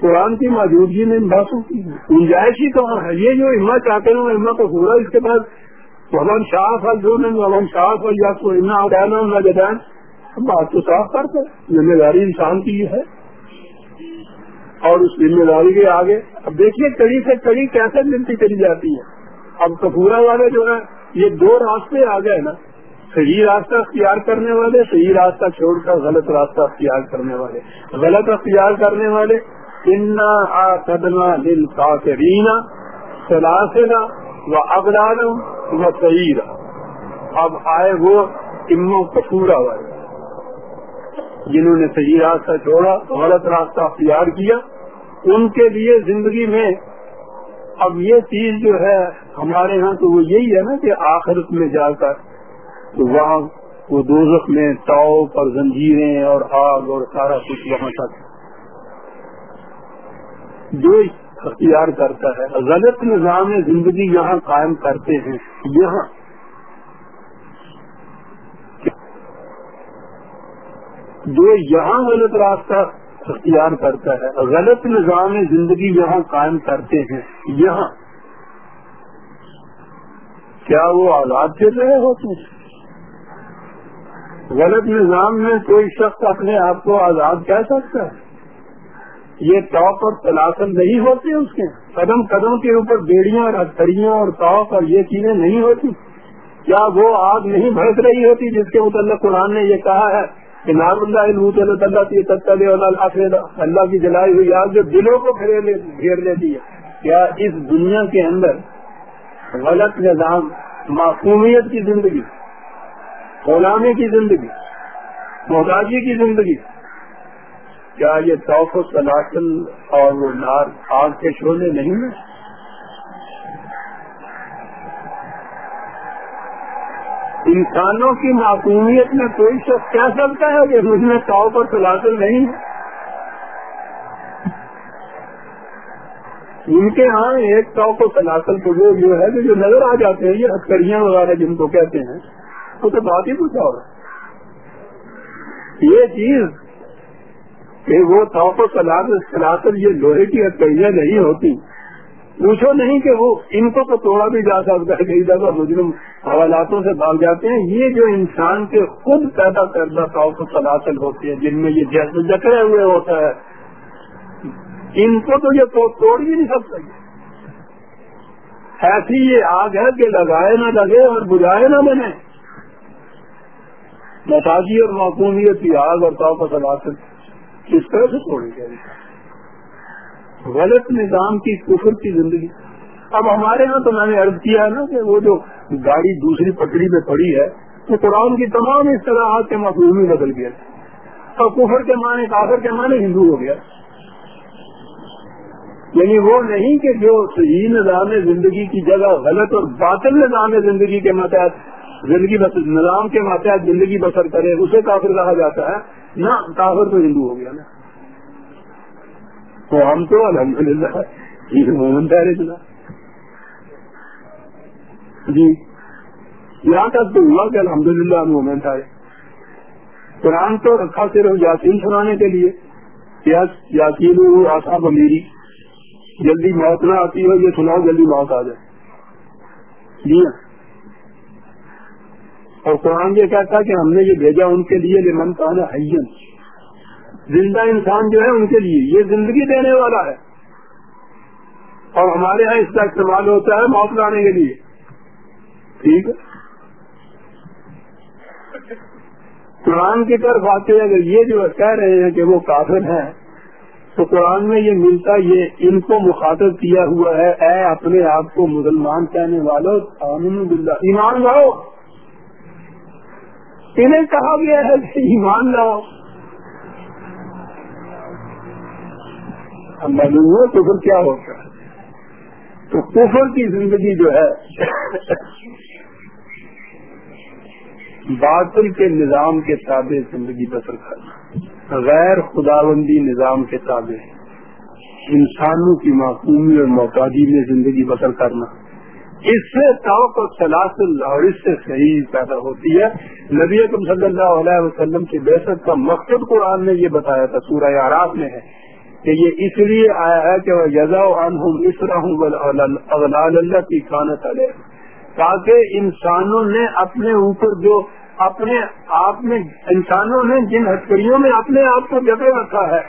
قرآن کی موجودگی میں ان باتوں کی گنجائش ہی کہاں ہے۔ یہ جو ہمت چاہتے ہیں ہمت کو پورا اس کے بعد، ومن شاہ فل جو ومن شاہ فل یا تو اتنا جدان بات تو صاف کرتے ذمہ داری انسان کی ہے۔ اور اس ذمہ داری کے آگے، اب دیکھیے کڑی سے کڑی کیسے ملتی چلی جاتی ہے۔ اب کپورا والے جو ہے یہ دو راستے آ گئے نا۔ صحیح راستہ اختیار کرنے والے، صحیح راستہ چھوڑ کر غلط راستہ اختیار کرنے والے۔ غلط اختیار کرنے والے قدمہ دل رینا سلاسلا و ابران و صحیح اب آئے وہ امو کپورا والے جنہوں نے صحیح راستہ چھوڑا، غلط راستہ اختیار کیا، ان کے لیے زندگی میں اب یہ چیز جو ہے، ہمارے ہاں تو وہ یہی ہے نا کہ آخرت میں جا کر تو وہاں وہ دوزخ میں تاؤ پر زنجیریں اور آگ اور سارا کچھ وہاں تک جو اختیار کرتا ہے، غلط نظام زندگی یہاں قائم کرتے ہیں۔ یہاں۔ جو یہاں غلط راستہ اختیار کرتا ہے، غلط نظام زندگی یہاں قائم کرتے ہیں۔ یہاں۔ کیا وہ آزاد پھر رہے ہوتے ہیں غلط نظام میں کوئی شخص اپنے آپ کو آزاد کہہ سکتا ہے؟ یہ ٹاپ اور تلاسل نہیں ہوتے اس کے۔ قدم قدم کے اوپر بیڑیاں اور ہتھڑیاں اور ٹاپ اور یہ چیزیں نہیں ہوتی۔ کیا وہ آگ نہیں بھڑک رہی ہوتی جس کے متعلق قرآن نے یہ کہا ہے کہ نام اللہ اللہ اللہ کی جلائی ہوئی آگ جو دلوں کو گھیر لیتی ہے۔ کیا اس دنیا کے اندر غلط نظام، معصومیت کی زندگی غلامی کی زندگی، محتاجی کی زندگی۔ کیا یہ توف و سلاخل اور وہ نار آگ کے شعلے نہیں ہیں؟ انسانوں کی معصومیت میں کوئی شخص کہہ سکتا ہے کہ مجھ میں توف اور سلاخل نہیں ہے؟ ان کے ہاں ایک ٹاپ و سلاخل تو وہ جو ہے جو نظر آ جاتے ہیں، یہ ہتکڑیاں وغیرہ جن کو کہتے ہیں۔ وہ تو بات ہی کچھ اور یہ چیز کہ وہ توف و سلاسل یہ لوہے کی ہتکڑیاں نہیں ہوتی۔ پوچھو نہیں کہ وہ ان کو تو توڑا بھی جا سکتا ہے کئی دفعہ مجرم حوالاتوں سے بھاگ جاتے ہیں۔ یہ جو انسان کے خود پیدا کردہ توف و سلاسل ہوتے ہیں جن میں یہ جیسے جکڑے ہوئے ہوتا ہے، ان کو تو یہ توڑ ہی نہیں سکتا۔ ایسی یہ آگ ہے کہ لگائے نہ لگے اور بجائے نہ بنے۔ مساجی اور معقومیت کی آگ اور توف کس طرح سے توڑی جائے غلط نظام کی کفر کی زندگی۔ اب ہمارے یہاں تو میں نے عرض کیا ہے نا کہ وہ جو گاڑی دوسری پٹڑی پہ پڑی ہے تو قرآن کی تمام اس طرح کے مفہوم ہی بدل گیا۔ اور کفر کے معنی کافر کے معنی ہندو ہو گیا۔ یعنی وہ نہیں کہ جو صحیح نظام زندگی کی جگہ غلط اور باطل نظام زندگی کے ماتحت زندگی نظام کے ماتحت زندگی بسر کرے، اسے کافر کہا جاتا ہے۔ نہ، کافر تو ہندو ہو گیا نا۔ تو ہم تو الحمد للہ مومن ٹھہرے چلا جی یہاں تک تو ہوا کہ الحمد للہ مومن ٹھہرے قرآن تو رکھا صرف یاسین سنانے کے لیے۔ یاسین آساب امیری جلدی موت نہ آتی ہو، یہ سناؤ، جلدی موت آ جائے۔ جی ہاں۔ اور قرآن یہ کہتا کہ ہم نے یہ بھیجا ان کے لیے لمن کانا حین زندہ انسان جو ہے ان کے لیے، یہ زندگی دینے والا ہے۔ اور ہمارے یہاں اس کا استعمال ہوتا ہے موت لانے کے لیے۔ ٹھیک ہے؟ قرآن کی طرف آتے اگر یہ جو کہہ رہے ہیں کہ وہ کافر ہیں، تو قرآن میں یہ ملتا یہ ان کو مخاطب کیا ہوا ہے، اے اپنے آپ کو مسلمان کہنے والوں ایمان لاؤ۔ انہیں کہا گیا ہے کہ ایمان لاؤ۔ معلوم ہو تو پھر کیا ہوگا تو کفر کی زندگی جو ہے، باطل کے نظام کے تابع زندگی بسر کرنا غیر خداوندی نظام کے تابع۔ انسانوں کی معقومی اور محتاجی میں زندگی بسر کرنا۔ اس سے توق اور سلاسل اور اس سے صحیح پیدا ہوتی ہے۔ نبی اکم صلی اللہ علیہ وسلم کی بحثت کا مقصد قرآن نے یہ بتایا تھا، سورہ آراب میں ہے کہ یہ اس لیے آیا ہے کہ وہ یزا اس اللہ کی کانت علیہ تاکہ انسانوں نے اپنے اوپر جو اپنے آپ میں انسانوں نے جن ہتکڑیوں میں اپنے آپ کو جگہ رکھا ہے،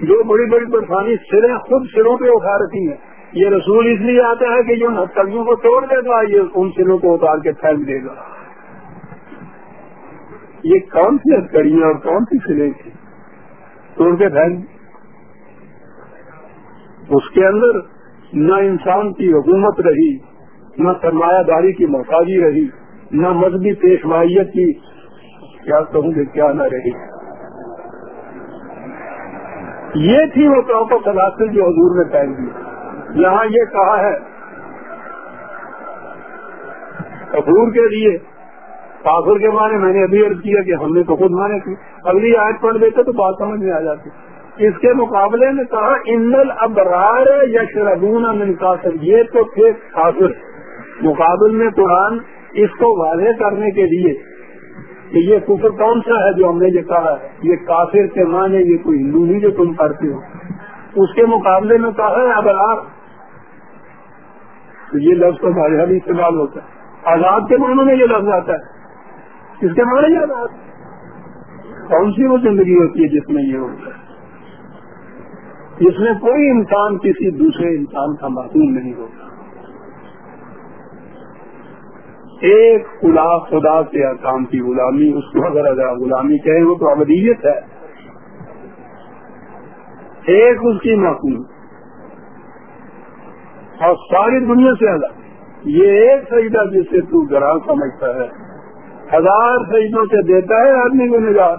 جو بڑی بڑی پریشانی سریں خود سروں پہ اٹھا رکھی ہیں۔ یہ رسول اس لیے آتا ہے کہ جو ہتکڑیوں کو توڑ دے گا یہ ان سروں کو اتار کے پھینک دے گا۔ یہ کون سی ہتکڑیاں اور کون سی سریں تھی توڑ کے پھینک۔ اس کے اندر نہ انسان کی حکومت رہی، نہ سرمایہ داری کی محتاجی رہی، نہ مذہبی پیشوائیت کی، کیا کہوں گے کیا نہ رہی۔ یہ تھی وہ چوکو سلاسل جو حضور نے پہن دی۔ یہاں یہ کہا ہے کپور کے لیے، کافر کے معنی میں نے ابھی عرض کیا کہ ہم نے تو خود مانے کی، اگلی آیت پڑھ دیتے تو بات سمجھ میں آ جاتی۔ اس کے مقابلے میں کہا انل ابرار یشربون من کافر، یہ تو تھے کافر۔ مقابل میں قرآن اس کو واضح کرنے کے لیے کہ یہ کفر کون سا ہے جو ہم نے یہ کہا ہے؟ یہ کافر کے معنی، یہ کوئی ہندو نہیں جو تم کرتے ہو۔ اس کے مقابلے میں کہا ہے، ابرار تو یہ لفظ تو ہمارے یہاں بھی استعمال ہوتا ہے۔ آزاد کے معنی میں یہ لفظ آتا ہے۔ اس کے معنی یہ آزاد؟ کون سی وہ زندگی ہوتی ہے جس میں یہ ہوتا ہے؟ جس میں کوئی انسان کسی دوسرے انسان کا معصوم نہیں ہوتا۔ ایک خدا خدا کے کام کی غلامی، اس کو اگر اگر غلامی کہیں وہ تو ابدیت ہے۔ ایک اس کی معقول اور ساری دنیا سے الگ یہ ایک سجدہ جس سے تو گراہ سمجھتا ہے۔ ہزار سجدوں سے دیتا ہے، آدمی کو نجات۔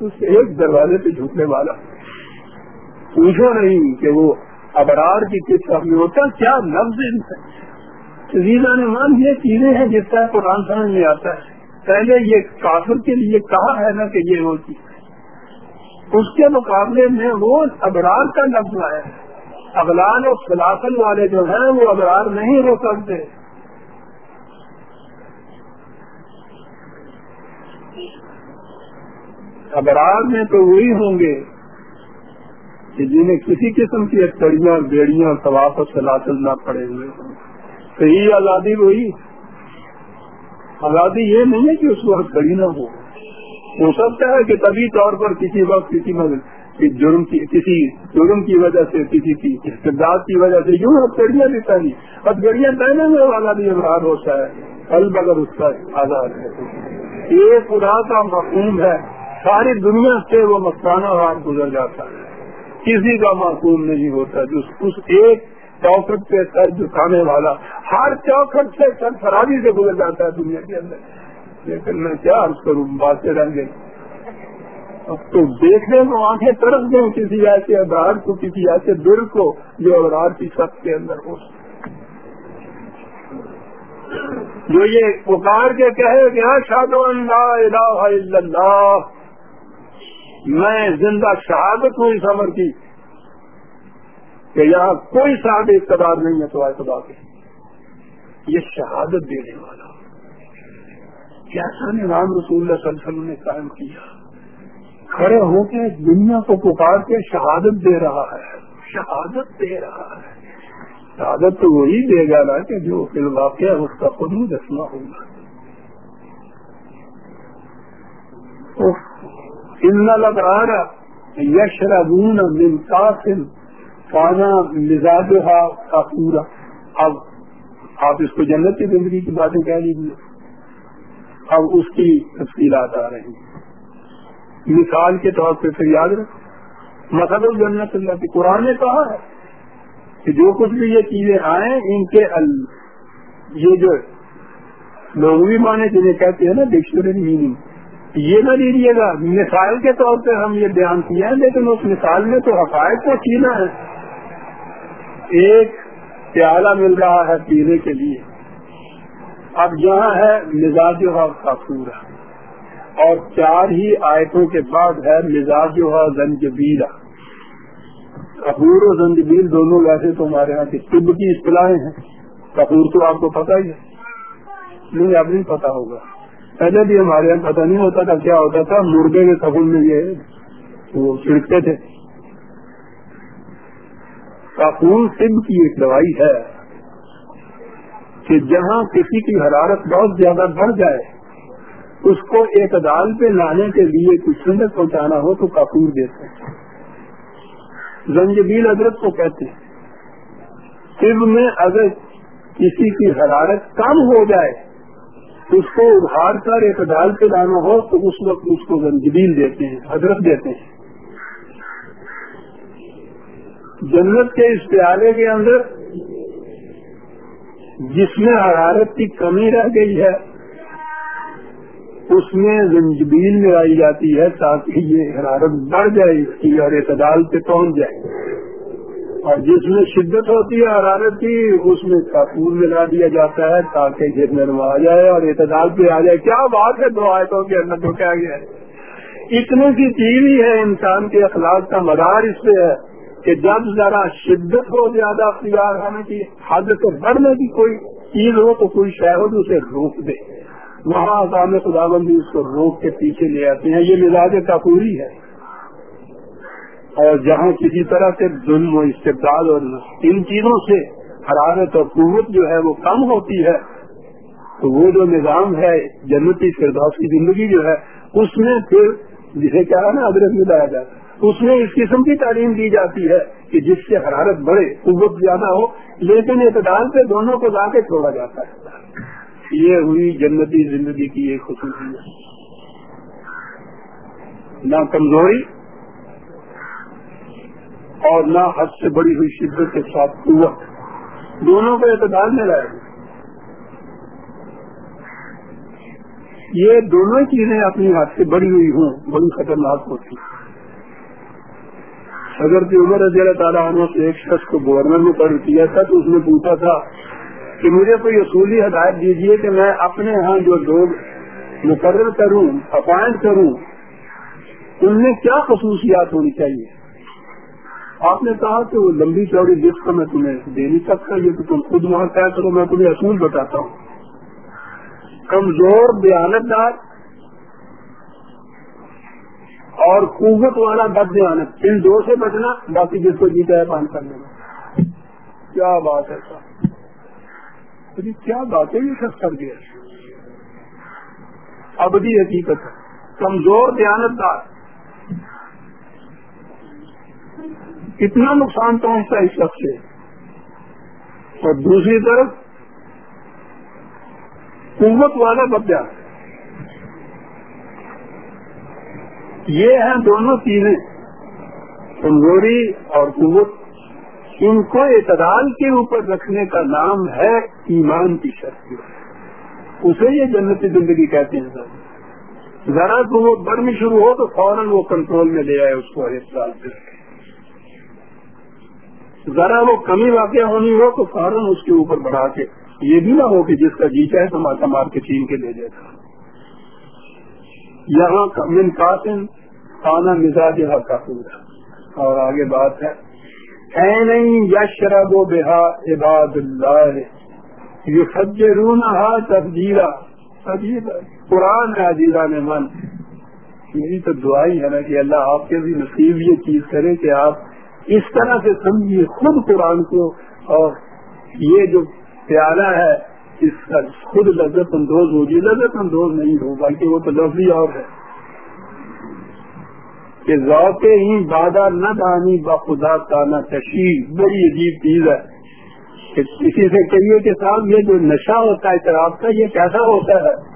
اس ایک دروازے پہ جھوٹنے والا۔ پوچھو نہیں کہ وہ ابرار کی کس طرح میں ہوتا، کیا لفظ ریزا نے مان یہ چیزیں ہیں جس طرح قرآن سمجھ میں آتا ہے۔ پہلے یہ کافر کے لیے کہا ہے نا کہ یہ ہوتی۔ اس کے مقابلے میں وہ ابرار کا لفظ آیا۔ ہے اغلال اور سلاسل والے جو ہیں وہ ابرار نہیں ہو سکتے۔ ابرار میں تو وہی ہوں گے کہ جنہیں کسی قسم کی کڑیاں بیڑیاں، طواف اور سلاسل نہ پڑے ہوئے۔ صحیح آزادی وہی۔ آزادی یہ نہیں ہے کہ اس وقت کڑی نہ ہو۔ ہو سکتا ہے کہ طبی طور پر کسی وقت کسی مدد جرم کی کسی جرم کی وجہ سے، کسی کی استداد کی وجہ سے، یوں اب گڑیاں بھی پہنی اب گڑیاں پہنے میں والا بھی ابرار ہوتا ہے۔ قلب اگر اس کا آزاد ہے۔ یہ خدا کا مفہوم ہے۔ ساری دنیا سے وہ مستانہ ہاتھ گزر جاتا ہے۔ کسی کا معصوم نہیں ہوتا۔ جو اس ایک چوکھٹ پہ سر جھکانے والا، ہر چوکھٹ سے سر فرادی سے گزر جاتا ہے دنیا کے اندر۔ لیکن میں کیا عرض کروں باتیں رہ گئی تو دیکھنے کو آنکھیں طرف دیں کسی ایسے ابرار کو، کسی ایسے دل کو جو ابرار کی سب کے اندر ہو۔ جو یہ پکار کے کہے کہ شاد اللہ اللہ، میں زندہ شہادت ہوں اس عمر کی، کہ یہاں کوئی صاحب اقتدار نہیں ہے تو اعتبار کے۔ یہ شہادت دینے والا۔ کیسا نظام رسول اللہ صلی اللہ علیہ وسلم نے قائم کیا؟ کھڑے ہو کے دنیا کو پکار کے شہادت دے رہا ہے۔ شہادت دے رہا ہے۔ شہادت تو وہی دے گا نا کہ جو فی الواقع اس کا خود ہی دسنا ہوگا ان لگ رہا یش ربون ممتاثر کانا مزاج کا پورا اب آپ اس کو جنت کی زندگی کی باتیں کہہ لیجیے اب اس کی تفصیلات آ رہی ہیں۔ مثال کے طور پہ پھر یاد رکھ مسد الجنت اللہ کی قرآن نے کہا ہے کہ جو کچھ بھی یہ چیزیں آئیں، ان کے ال... یہ جو لوگ بھی مانے جنہیں کہتے ہیں نا ڈکشنری میننگ یہ نہ لیجیے گا۔ مثال کے طور پہ ہم یہ بیان کیا ہے لیکن اس مثال میں تو حقائق کو چینا ہے۔ ایک پیالہ مل رہا ہے پینے کے لیے۔ اب یہاں ہے مزاج کا پورا اور چار ہی آیتوں کے بعد ہے مزاج جو ہے زنجبیلا کپور اور زنجبیل دونوں ویسے تو ہمارے یہاں کی طب کی اصطلاحیں ہیں۔ کپور تو آپ کو پتا ہی ہے۔ نہیں، اب نہیں پتا ہوگا۔ پہلے بھی ہمارے یہاں پتا نہیں ہوتا تھا کیا ہوتا تھا۔ مرغے کے کپور میں یہ وہ چھڑکتے تھے۔ کپور طب کی ایک دوائی ہے کہ جہاں کسی کی حرارت بہت زیادہ بڑھ جائے اس کو ایک پہ لانے کے لیے کچھ سندر پہنچانا ہو تو کپور دیتے ہیں۔ زنجبیل ادرک کو کہتے ہیں، طب میں اگر کسی کی حرارت کم ہو جائے، اس کو ابھار کر ایک پہ لانا ہو تو اس وقت اس کو زنجبیل دیتے ہیں ادرک دیتے ہیں۔ جنت کے اس پیالے کے اندر جس میں حرارت کی کمی رہ گئی ہے اس میں زنجبیل میں آئی جاتی ہے تاکہ یہ حرارت بڑھ جائے اس کی اور اعتدال پہ پہنچ جائے۔ اور جس میں شدت ہوتی ہے حرارت کی، اس میں کپور ملا دیا جاتا ہے تاکہ آ جائے اور اعتدال پہ آ جائے۔ کیا بات ہے دو آیتوں کے اندر تو کیا گیا ہے؟ اتنی سی چیز ہی ہے انسان کے اخلاق کا مدار اس سے ہے کہ جب ذرا شدت ہو، زیادہ اختیار ہونے کی، حد سے بڑھنے کی کوئی چیز ہو تو کوئی ہو تو اسے روک دے۔ وہاں اقام خدا بندی اس کو روک کے پیچھے لے آتے ہیں۔ یہ مزاج کپوری ہے۔ اور جہاں کسی طرح سے ظلم و استقبال اور ان چیزوں سے حرارت اور قوت جو ہے وہ کم ہوتی ہے، تو وہ جو نظام ہے جنتی فردوس کی زندگی جو ہے، اس میں پھر جسے کیا ہے نا ادرک میں لایا جاتا اس میں اس قسم کی تعلیم دی جاتی ہے کہ جس سے حرارت بڑھے، قوت زیادہ ہو، لیکن اعتدال سے دونوں کو لا کے چھوڑا جاتا ہے۔ یہ ہوئی جنتی زندگی کی ایک خصوصیت نہ کمزوری اور نہ حد سے بڑی ہوئی شدت کے ساتھ قوت۔ دونوں کو اعتدال میں لائے یہ دونوں چیزیں اپنی ہاتھ سے بڑی ہوئی ہوں، بڑی خطرناک ہوتی۔ اگر عمر رضی اللہ تعالیٰ عنہ سے ایک شخص کو گورنر میں پڑھ کیا تھا تو اس نے پوچھا تھا کہ مجھے کوئی اصولی ہدایت دیجیے کہ میں اپنے ہاں جو لوگ مقرر کروں اپوائنٹ کروں، ان میں کیا خصوصیات ہونی چاہیے؟ آپ نے کہا کہ وہ لمبی چوڑی لسٹ میں تمہیں دے نہیں سکتا یہ تو تم خود وہاں طے کرو، میں تمہیں اصول بتاتا ہوں۔ کمزور بیانت دار اور قوت والا بد بیانت ان دو سے بچنا، باقی جس کو جیتا ہے پان کرنے میں کیا بات ہے سر کیا بات ہے یہ سب کر دیا ابدی حقیقت کمزور بیانت دار کتنا نقصان پہنچتا ہے اس شخص سے۔ اور دوسری طرف، قوت والا بدیا یہ ہیں دونوں چیزیں، کمزوری اور قوت۔ ان کو اعتدال کے اوپر رکھنے کا نام ہے ایمان کی شخص اسے یہ جنتی زندگی کہتے ہیں سر۔ ذرا قوت بڑھنی شروع ہو تو فوراً وہ کنٹرول میں لے آئے اس کو ایک سال سے ذرا وہ کمی واقع ہونی ہو تو فوراً اس کے اوپر بڑھا کے یہ بھی نہ ہو کہ جس کا جی چاہے تو ماتا مار کے چین کے لے جائے۔ یہاں من قاسم آنا مزاج حق کا پورا اور آگے بات ہے۔ نہیں یشرب و بہا عباد اللہ یہ سب رونا تبدیلا قرآن ہے عزیزہ نے من میری تو دعائی ہے نا کہ اللہ آپ کے بھی نصیب یہ چیز کرے کہ آپ اس طرح سے سمجھیے خود قرآن کو اور یہ جو پیارا ہے، اس کا خود لذت اندوز ہوگی لذت اندوز نہیں ہو، بلکہ وہ تو لفظی اور ہے۔ کہ ذوق ہی بادہ نہ دانی بخدا کا نہ تشریح بڑی عجیب چیز ہے. کہ کسی سے کہیے کہ صاحب یہ جو نشہ ہوتا ہے شراب کا، یہ کیسا ہوتا ہے؟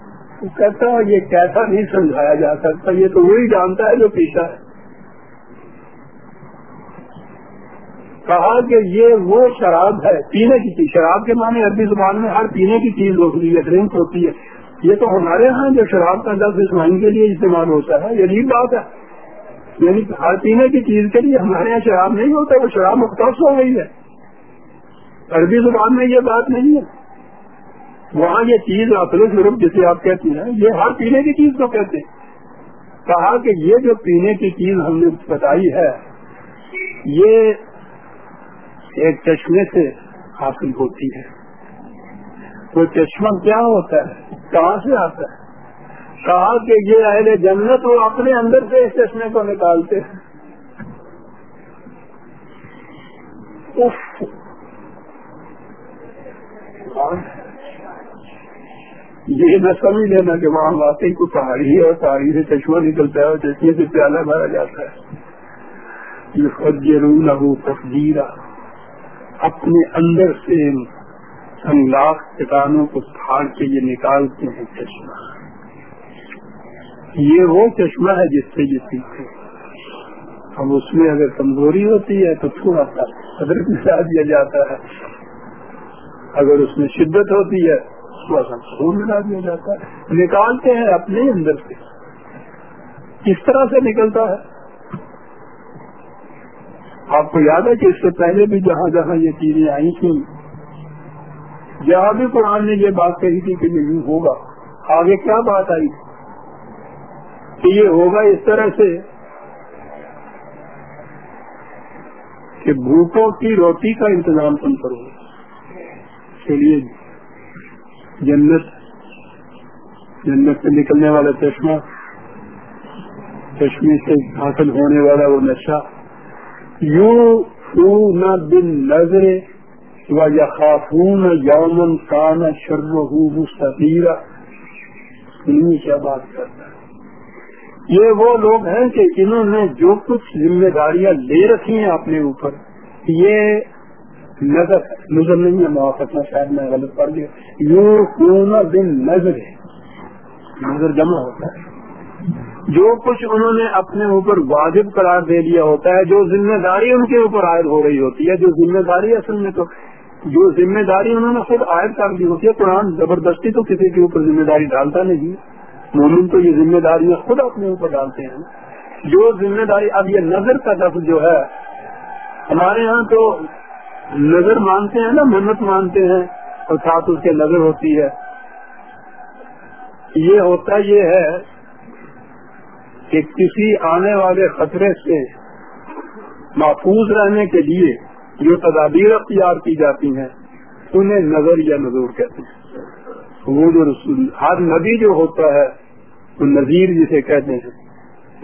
کہتا ہے یہ کیسا نہیں سمجھایا جا سکتا، یہ تو وہی جانتا ہے جو پیتا ہے۔ کہا کہ یہ وہ شراب ہے، پینے کی چیز، شراب کے معنی عربی زبان میں ہر پینے کی چیز ہوتی ہے ڈرنک ہوتی ہے۔ یہ تو ہمارے ہاں جو شراب کا لفظ اسماعین کے لیے استعمال ہوتا ہے، یہ عجیب بات ہے۔ یعنی ہر پینے کی چیز کے لیے ہمارے یہاں شراب نہیں ہوتا، وہ شراب مختص ہو گئی ہے۔ عربی زبان میں یہ بات نہیں ہے۔ وہاں یہ چیز اصل ضرور جسے آپ کہتے ہیں، یہ ہر پینے کی چیز کو کہتے ہیں۔ کہا کہ یہ جو پینے کی چیز ہم نے بتائی ہے، یہ ایک چشمے سے حاصل ہوتی ہے۔ وہ چشمہ کیا ہوتا ہے؟ کہاں سے آتا ہے؟ کہا کہ یہ اہل جنت وہ اپنے اندر سے اس چشمے کو نکالتے ہیں۔ یہ نہ سمجھ لینا کہ وہاں واقعی کو پہاڑی ہے اور پہاڑی سے چشمہ نکلتا ہے اور چشمے سے پیالہ بھرا جاتا ہے۔ یہ خود ضرور لگو تفجیرہ اپنے اندر سے لاکھ کٹانوں کو پھاڑ کے یہ نکالتے ہیں چشمہ۔ یہ وہ چشمہ ہے جس سے یہ سیکھے اب اس میں اگر کمزوری ہوتی ہے تو تھوڑا سا ادرک ملا دیا جاتا ہے۔ اگر اس میں شدت ہوتی ہے، تھوڑا سا خون ملا دیا جاتا ہے۔ نکالتے ہیں اپنے اندر سے۔ کس طرح سے نکلتا ہے؟ آپ کو یاد ہے کہ اس سے پہلے بھی جہاں جہاں یہ چیزیں آئی تھیں، جہاں بھی قرآن نے یہ بات کہی تھی کہ یہ یوں ہوگا۔ آگے کیا بات آئی؟ کہ یہ ہوگا اس طرح سے کہ بھوکوں کی روٹی کا انتظام تم کرو۔ چلیے جنت جنت سے نکلنے والا چشمہ، چشمے سے حاصل ہونے والا وہ نشہ۔ یوں نہ بن نظر و یا خاتون یومن کان شرم مستقیرہ کیا بات کرتا ہے؟ یہ وہ لوگ ہیں کہ انہوں نے جو کچھ ذمہ داریاں لے رکھی ہیں اپنے اوپر، یہ نظر نظر نہیں ہے موافق شاید میں غلط پڑھ گیا یوں دن نظر ہے نظر جمع ہوتا ہے۔ جو کچھ انہوں نے اپنے اوپر واجب قرار دے دیا ہوتا ہے، جو ذمہ داری ان کے اوپر عائد ہو رہی ہوتی ہے، جو ذمہ داری اصل میں تو جو ذمہ داری انہوں نے خود عائد کر دی ہوتی ہے، قرآن زبردستی تو کسی کے اوپر ذمہ داری ڈالتا نہیں۔ مومن تو یہ ذمہ داریاں خود اپنے اوپر ڈالتے ہیں۔ جو ذمہ داری اب یہ نظر کا لفظ جو ہے، ہمارے ہاں تو نظر مانتے ہیں نا منت مانتے ہیں اور ساتھ اس کے نظر ہوتی ہے۔ یہ ہوتا یہ ہے کہ کسی آنے والے خطرے سے محفوظ رہنے کے لیے جو تدابیر اختیار کی جاتی ہیں، انہیں نظر یا نظور کہتے ہیں۔ وہ جو رسول، ہر نبی جو ہوتا ہے وہ نذیر جسے کہتے ہیں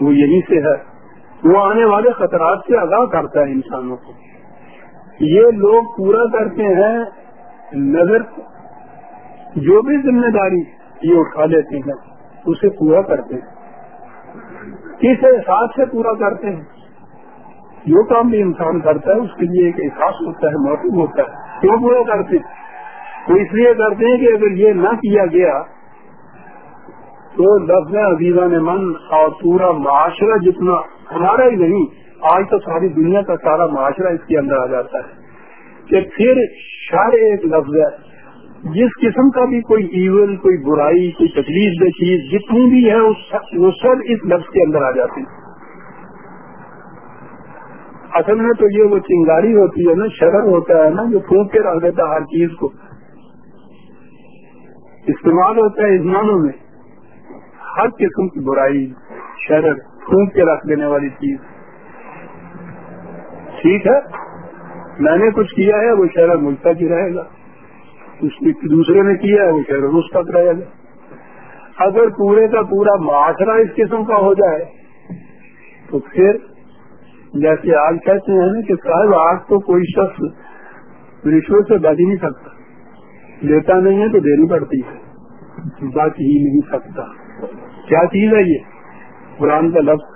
وہ یہی سے ہے۔ وہ آنے والے خطرات سے آگاہ کرتا ہے انسانوں کو۔ یہ لوگ پورا کرتے ہیں نظر جو بھی ذمہ داری یہ اٹھا لیتے ہیں، اسے پورا کرتے ہیں۔ کس احساس سے پورا کرتے ہیں۔ جو کام بھی انسان کرتا ہے، اس کے لیے ایک احساس ہوتا ہے موقع ہوتا ہے۔ کیوں پورا کرتے ہیں؟ وہ اس لیے کرتے ہیں کہ اگر یہ نہ کیا گیا تو لفظ عزیزہ نے من اور پورا معاشرہ جتنا ہمارا ہی نہیں، آج تو ساری دنیا کا سارا معاشرہ اس کے اندر آ جاتا ہے کہ پھر شر ایک لفظ ہے، جس قسم کا بھی کوئی ایون کوئی برائی، کوئی تکلیف دہ چیز جتنی بھی ہے وہ سب اس لفظ کے اندر آ جاتی اصل میں تو یہ وہ چنگاری ہوتی ہے نا، شرر ہوتا ہے نا، جو پھونک کے رکھ دیتا ہر چیز کو۔ استعمال ہوتا ہے معنوں میں۔ ہر قسم کی برائی شرر پھونک کے رکھ دینے والی چیز۔ ٹھیک ہے؟ میں نے کچھ کیا ہے، وہ شہر مجھ تک ہی رہے گا۔ دوسرے نے کیا ہے، وہ شہر اس تک رہے گا۔ اگر پورے کا پورا معاشرہ اس قسم کا ہو جائے، تو پھر جیسے آج کہتے ہیں نا کہ صاحب، آج تو کوئی شخص رشوت سے بچ ہی نہیں سکتا۔ لیتا نہیں ہے تو دینی پڑتی ہے۔ بچ ہی نہیں سکتا۔ کیا چیز ہے یہ؟ قرآن کا لفظ۔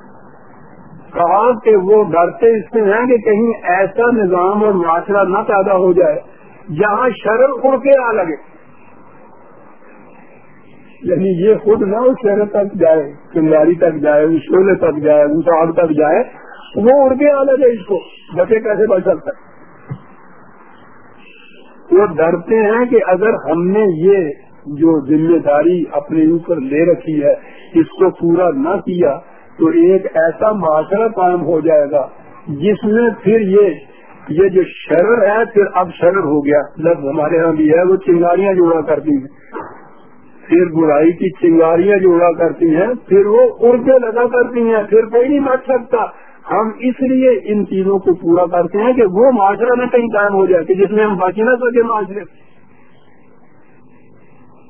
کہا کہ وہ ڈرتے اس میں ہیں کہ کہیں ایسا نظام اور معاشرہ نہ پیدا ہو جائے جہاں شرم اڑ کے آ لگے۔ یعنی یہ خود نہ اس شہر تک جائے چنگاری تک جائے، اس شولے تک جائے، اس آگ تک جائے، وہ اڑ کے آ لگے اس کو۔ بچے کیسے بچ سکتا وہ ڈرتے ہیں کہ اگر ہم نے یہ جو ذمہ داری اپنے اوپر لے رکھی ہے، اس کو پورا نہ کیا تو ایک ایسا معاشرہ قائم ہو جائے گا، جس میں پھر یہ یہ جو شرر ہے، پھر اب شرر ہو گیا۔ لفظ ہمارے یہاں بھی ہے، وہ چنگاریاں جوڑا کرتی ہیں۔ پھر برائی کی چنگاریاں جوڑا کرتی ہیں، پھر وہ اردے لگا کرتی ہیں، پھر کوئی نہیں مٹ سکتا۔ ہم اس لیے ان چیزوں کو پورا کرتے ہیں کہ وہ معاشرہ میں کہیں قائم ہو جائے، کہ جس میں ہم باقی نہ سکے معاشرے۔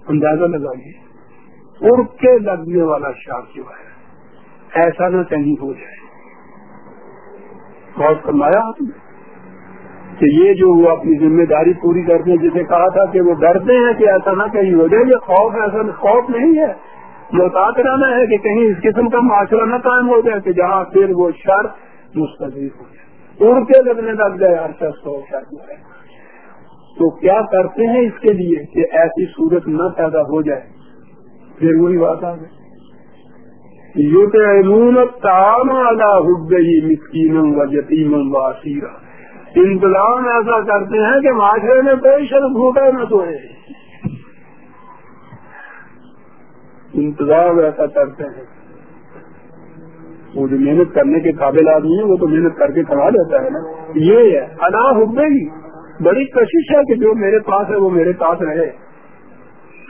اندازہ لگائیے۔ اڑ کے لگنے والا شاخ جو ہے؟ ایسا نہ کہیں ہو جائے۔ بہت فرمایا، آپ نے کہ یہ جو وہ اپنی ذمہ داری پوری کرتے ہیں جسے کہا تھا کہ وہ ڈرتے ہیں کہ ایسا نہ کہیں ہو جائے، یہ خوف ایسا خوف نہیں ہے۔ محتاط رہنا ہے کہ کہیں اس قسم کا معاشرہ نہ قائم ہو جائے کہ جہاں پھر وہ شر مستقل ہو جائے۔ اڑ کے لگنے لگ جائے، ہر شخص کو شر ہے تو کیا کرتے ہیں اس کے لیے کہ ایسی صورت نہ پیدا ہو جائے؟ پھر وہی بات آ گئی۔ یو تو تام ادا ہو گئی مسکین و یتیم و آسیرا انتظام ایسا کرتے ہیں کہ معاشرے میں کوئی شرم بھوکا نہ سوئے۔ انتظام ایسا کرتے ہیں۔ وہ جو محنت کرنے کے قابل آدمی ہے وہ تو محنت کر کے کما لیتا ہے نا۔ یہ ہے ادا ہو گئی بڑی کشش ہے کہ جو میرے پاس ہے وہ میرے پاس رہے۔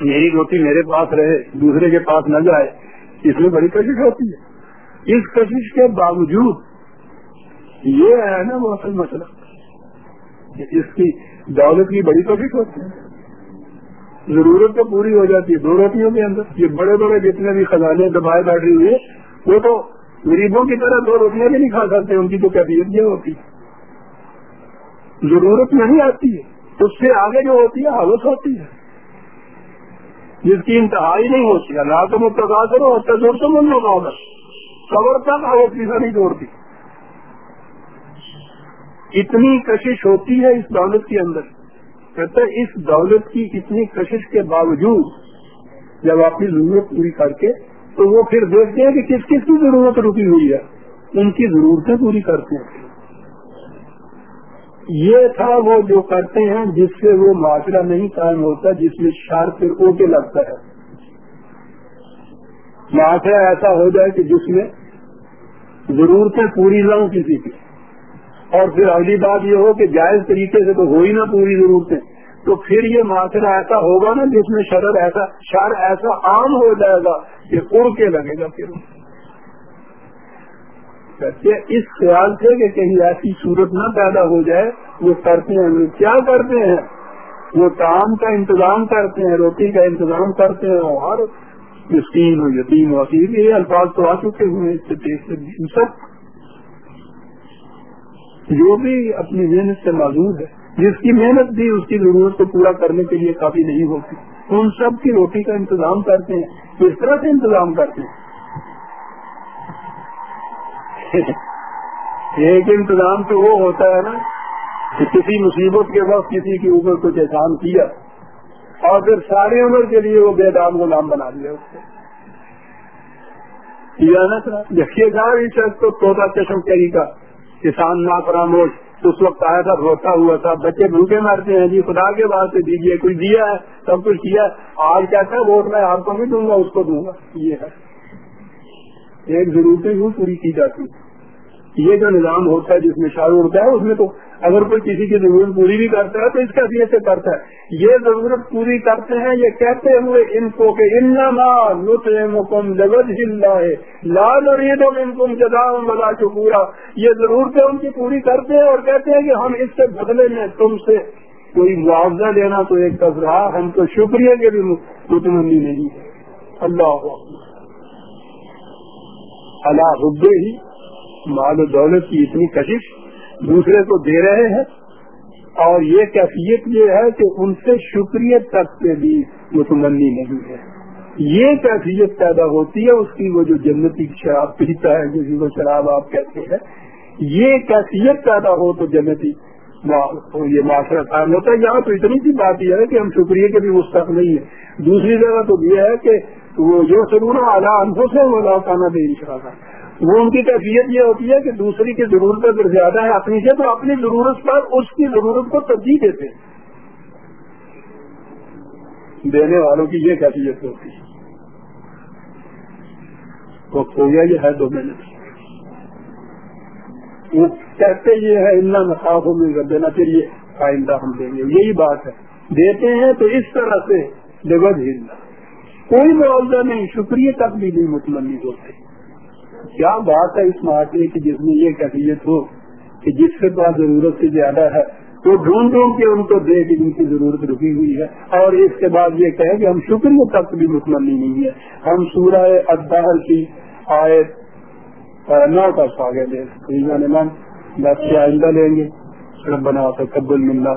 میری روٹی میرے پاس رہے، دوسرے کے پاس نہ جائے۔ اس میں بڑی کشش ہوتی ہے۔ اس کشش کے باوجود یہ ہے نا وہ اصل مسئلہ اس کی دولت کی بڑی کشش ہوتی ہے۔ ضرورت تو پوری ہو جاتی ہے۔ دو روٹیوں کے اندر یہ بڑے بڑے جتنے بھی خزانے دبائے بیٹھے ہوئے، وہ تو غریبوں کی طرح دو روٹیاں بھی نہیں کھا سکتے، ان کی تو کیفیت یہ ہوتی ضرورت نہیں آتی ہے۔ اس سے آگے جو ہوتی ہے حالت ہوتی ہے۔ جس کی انتہائی نہیں ہوتی اللہ تو متقا کرو زور سے من لوگ ہوگا خبر تک حالت پیسہ نہیں توڑتی اتنی کشش ہوتی ہے اس دولت کے اندر۔ کہتے اس دولت کی اتنی کشش کے باوجود جب اپنی ضرورت پوری کر کے، تو وہ پھر دیکھتے ہیں کہ کس کس کی ضرورت رکی ہوئی ہے۔ ان کی ضرورتیں پوری کرتے ہیں۔ یہ تھا وہ جو کرتے ہیں جس سے وہ معاشرہ نہیں قائم ہوتا، جس میں شار پھر اوٹے لگتا ہے۔ معاشرہ ایسا ہو جائے کہ جس میں ضرورتیں پوری نہ ہوں کسی کی۔ اور پھر اگلی بات یہ ہو کہ جائز طریقے سے تو ہو ہی نہ پوری ضرورتیں۔ تو پھر یہ معاشرہ ایسا ہوگا نا جس میں شرر ایسا، شر ایسا عام ہو جائے گا کہ اڑ کے لگے گا پھر۔ اس خیال سے کہ کہیں ایسی صورت نہ پیدا ہو جائے، وہ کرتے ہیں۔ وہ کیا کرتے ہیں؟ وہ کام کا انتظام کرتے ہیں، روٹی کا انتظام کرتے ہیں اور مسکین ہو یتیم ہو یہ الفاظ تو آ چکے ہوئے سب جو بھی اپنی محنت سے موجود ہے، جس کی محنت بھی اس کی ضرورت کو پورا کرنے کے لیے کافی نہیں ہوتی۔ ان سب کی روٹی کا انتظام کرتے ہیں۔ کس طرح سے انتظام کرتے ہیں؟ ایک انتظام تو وہ ہوتا ہے نا کہ کسی مصیبت کے وقت کسی کے اوپر کچھ احسان کیا اور پھر ساری عمر کے لیے وہ بے دام کو نام بنا دیا اس کو۔ دیکھیے گا کو توتا چشم کری کا۔ کسان نا فراموش اس وقت آیا تھا، روتا ہوا تھا۔ بچے بھوکے مارتے ہیں۔ جی خدا کے بعد سے دیجیے کوئی دیا ہے، سب کچھ کیا آج کیا تھا؟ ووٹ میں آپ کو بھی دوں گا، اس کو دوں گا۔ یہ ہے۔ ایک ضرورتیں یوں پوری کی جاتی۔ یہ جو نظام ہوتا ہے جس میں شاعر ہوتا ہے، اس میں تو اگر کوئی کسی کی ضرورت پوری بھی کرتا ہے تو اس کا سے کرتا ہے۔ یہ ضرورت پوری کرتے ہیں، یہ کہتے ہوئے ان کو کہ انکم جگت ہلنا ہے لال اور عید ان یہ ضرورتیں ان کی پوری کرتے ہیں اور کہتے ہیں کہ ہم اس سے بدلے میں تم سے کوئی معاوضہ دینا تو ایک رہا، ہم تو شکریہ کے بھی مطمئنی نہیں ہے۔ اللہ اللہ ہی مال و دولت کی اتنی کشش دوسرے کو دے رہے ہیں اور یہ کیفیت یہ ہے کہ ان سے شکریت تک سے بھی متمنی نہیں ہے۔ یہ کیفیت پیدا ہوتی ہے، اس کی وہ جو جنتی شراب پیتا ہے جس کو شراب آپ کہتے ہیں، یہ کیفیت پیدا ہو تو جنتی یہ معاشرہ قائم ہوتا ہے۔ یہاں تو اتنی سی بات یہ ہے کہ ہم شکریہ کے بھی مستق نہیں ہے دوسری جگہ تو یہ ہے کہ وہ جو سرون اعلیٰ انفوں سے وہ لاکانہ بے انشاء وہ ان کی کیفیت یہ ہوتی ہے کہ دوسری کی ضرورت اگر زیادہ ہے اپنی سے، تو اپنی ضرورت پر اس کی ضرورت کو ترجیح دیتے دینے والوں کی یہ کیفیت ہوتی ہے۔ وہ کھو گیا یہ ہے دو مہینے۔ وہ کہتے یہ ہے ان نصاف میں کر دینا پھر یہ آئندہ ہم دیں گے۔ یہی بات ہے۔ دیتے ہیں تو اس طرح سے جگہ ہلنا کوئی معاوضہ نہیں، شکریہ تک بھی نہیں مطمئن ہوتے۔ کیا بات ہے اس معاشرے کی جس میں یہ کیفیت ہو کہ جس کے پاس ضرورت سے زیادہ ہے تو ڈھونڈ ڈھونڈ کے ان کو دے کہ جن کی ضرورت رکی ہوئی ہے۔ اور اس کے بعد یہ کہے کہ ہم شکریہ تک بھی مطمئن نہیں ہے ہم سورہ ادہر کی آئے نو کا سواگت ہے۔ آئندہ لیں گے۔ بنا تو قبل ملنا